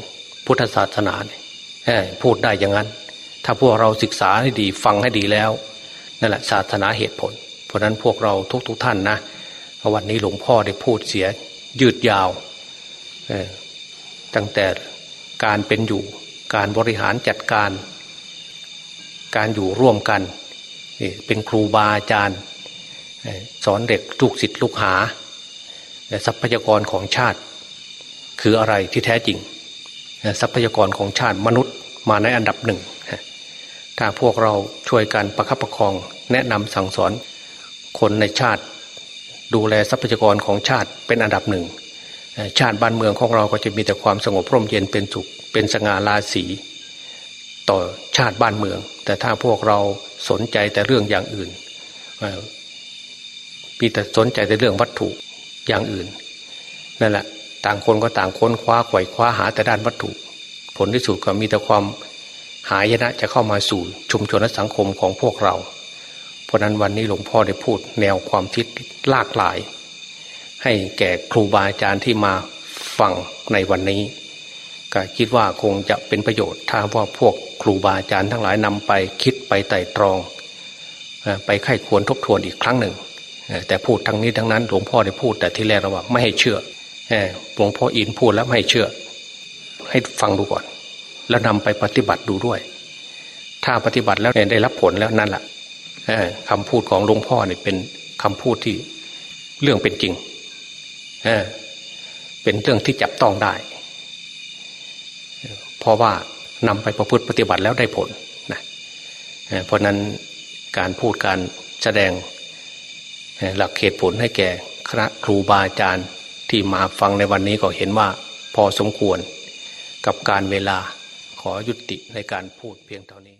พุทธศาสนาเนี่ยพูดได้อย่างนั้น ถ้าพวกเราศึกษาให้ดีฟังให้ดีแล้วนั่นแหละศาสนาเหตุผล เพราะนั้นพวกเราทุกๆทท่านนะวันนี้หลวงพ่อได้พูดเสียยืดยาวตั้งแต่การเป็นอยู่การบริหารจัดการ การอยู่ร่วมกัน เป็นครูบาอาจารย์ สอนเด็กลูกศิษย์ลูกหาทรัพยากรของชาติ คืออะไรที่แท้จริง ทรัพยากรของชาติมนุษย์มาในอันดับหนึ่งถ้าพวกเราช่วยกันประคับประคอง แนะนำสั่งสอนคนในชาติ ดูแลทรัพยากรของชาติเป็นอันดับหนึ่ง ชาติบ้านเมืองของเราก็จะมีแต่ความสงบร่มเย็นเป็นสุขเป็นสง่าราศี ต่อชาติบ้านเมือง แต่ถ้าพวกเราสนใจแต่เรื่องอย่างอื่นมีแต่สนใจแต่เรื่องวัตถุอย่างอื่นนั่นแหละต่างคนก็ต่างค้นคว้าไขว่คว้าหาแต่ด้านวัตถุ ผลที่สุดก็มีแต่ความหายนะจะเข้ามาสู่ชุมชนและสังคมของพวกเรา เพราะนั้นวันนี้หลวงพ่อได้พูดแนวความคิดหลากหลาย ให้แก่ครูบาอาจารย์ที่มาฟังในวันนี้ ก็คิดว่าคงจะเป็นประโยชน์ ถ้าว่าพวกครูบาอาจารย์ทั้งหลายนำไปคิดไปไต่ตรอง ไปไข้ควรทบทวนอีกครั้งหนึ่ง แต่พูดทั้งนี้ทั้งนั้นหลวงพ่อได้พูดแต่ที่แรกเราว่าไม่ให้เชื่อหลวงพ่ออินพูดแล้วไม่ให้เชื่อ ให้ฟังดูก่อน แล้วนำไปปฏิบัติดูด้วย ถ้าปฏิบัติแล้วได้รับผลแล้วนั่นแหละคำพูดของหลวงพ่อเนี่ยเป็นคำพูดที่เรื่องเป็นจริงเป็นเรื่องที่จับต้องได้ เพราะว่านำไปประพฤติปฏิบัติแล้วได้ผลนะเพราะนั้นการพูดการแสดงหลักเหตุผลให้แก่คณะครูบาอาจารย์ที่มาฟังในวันนี้ก็เห็นว่าพอสมควรกับการเวลาขอยุติในการพูดเพียงเท่านี้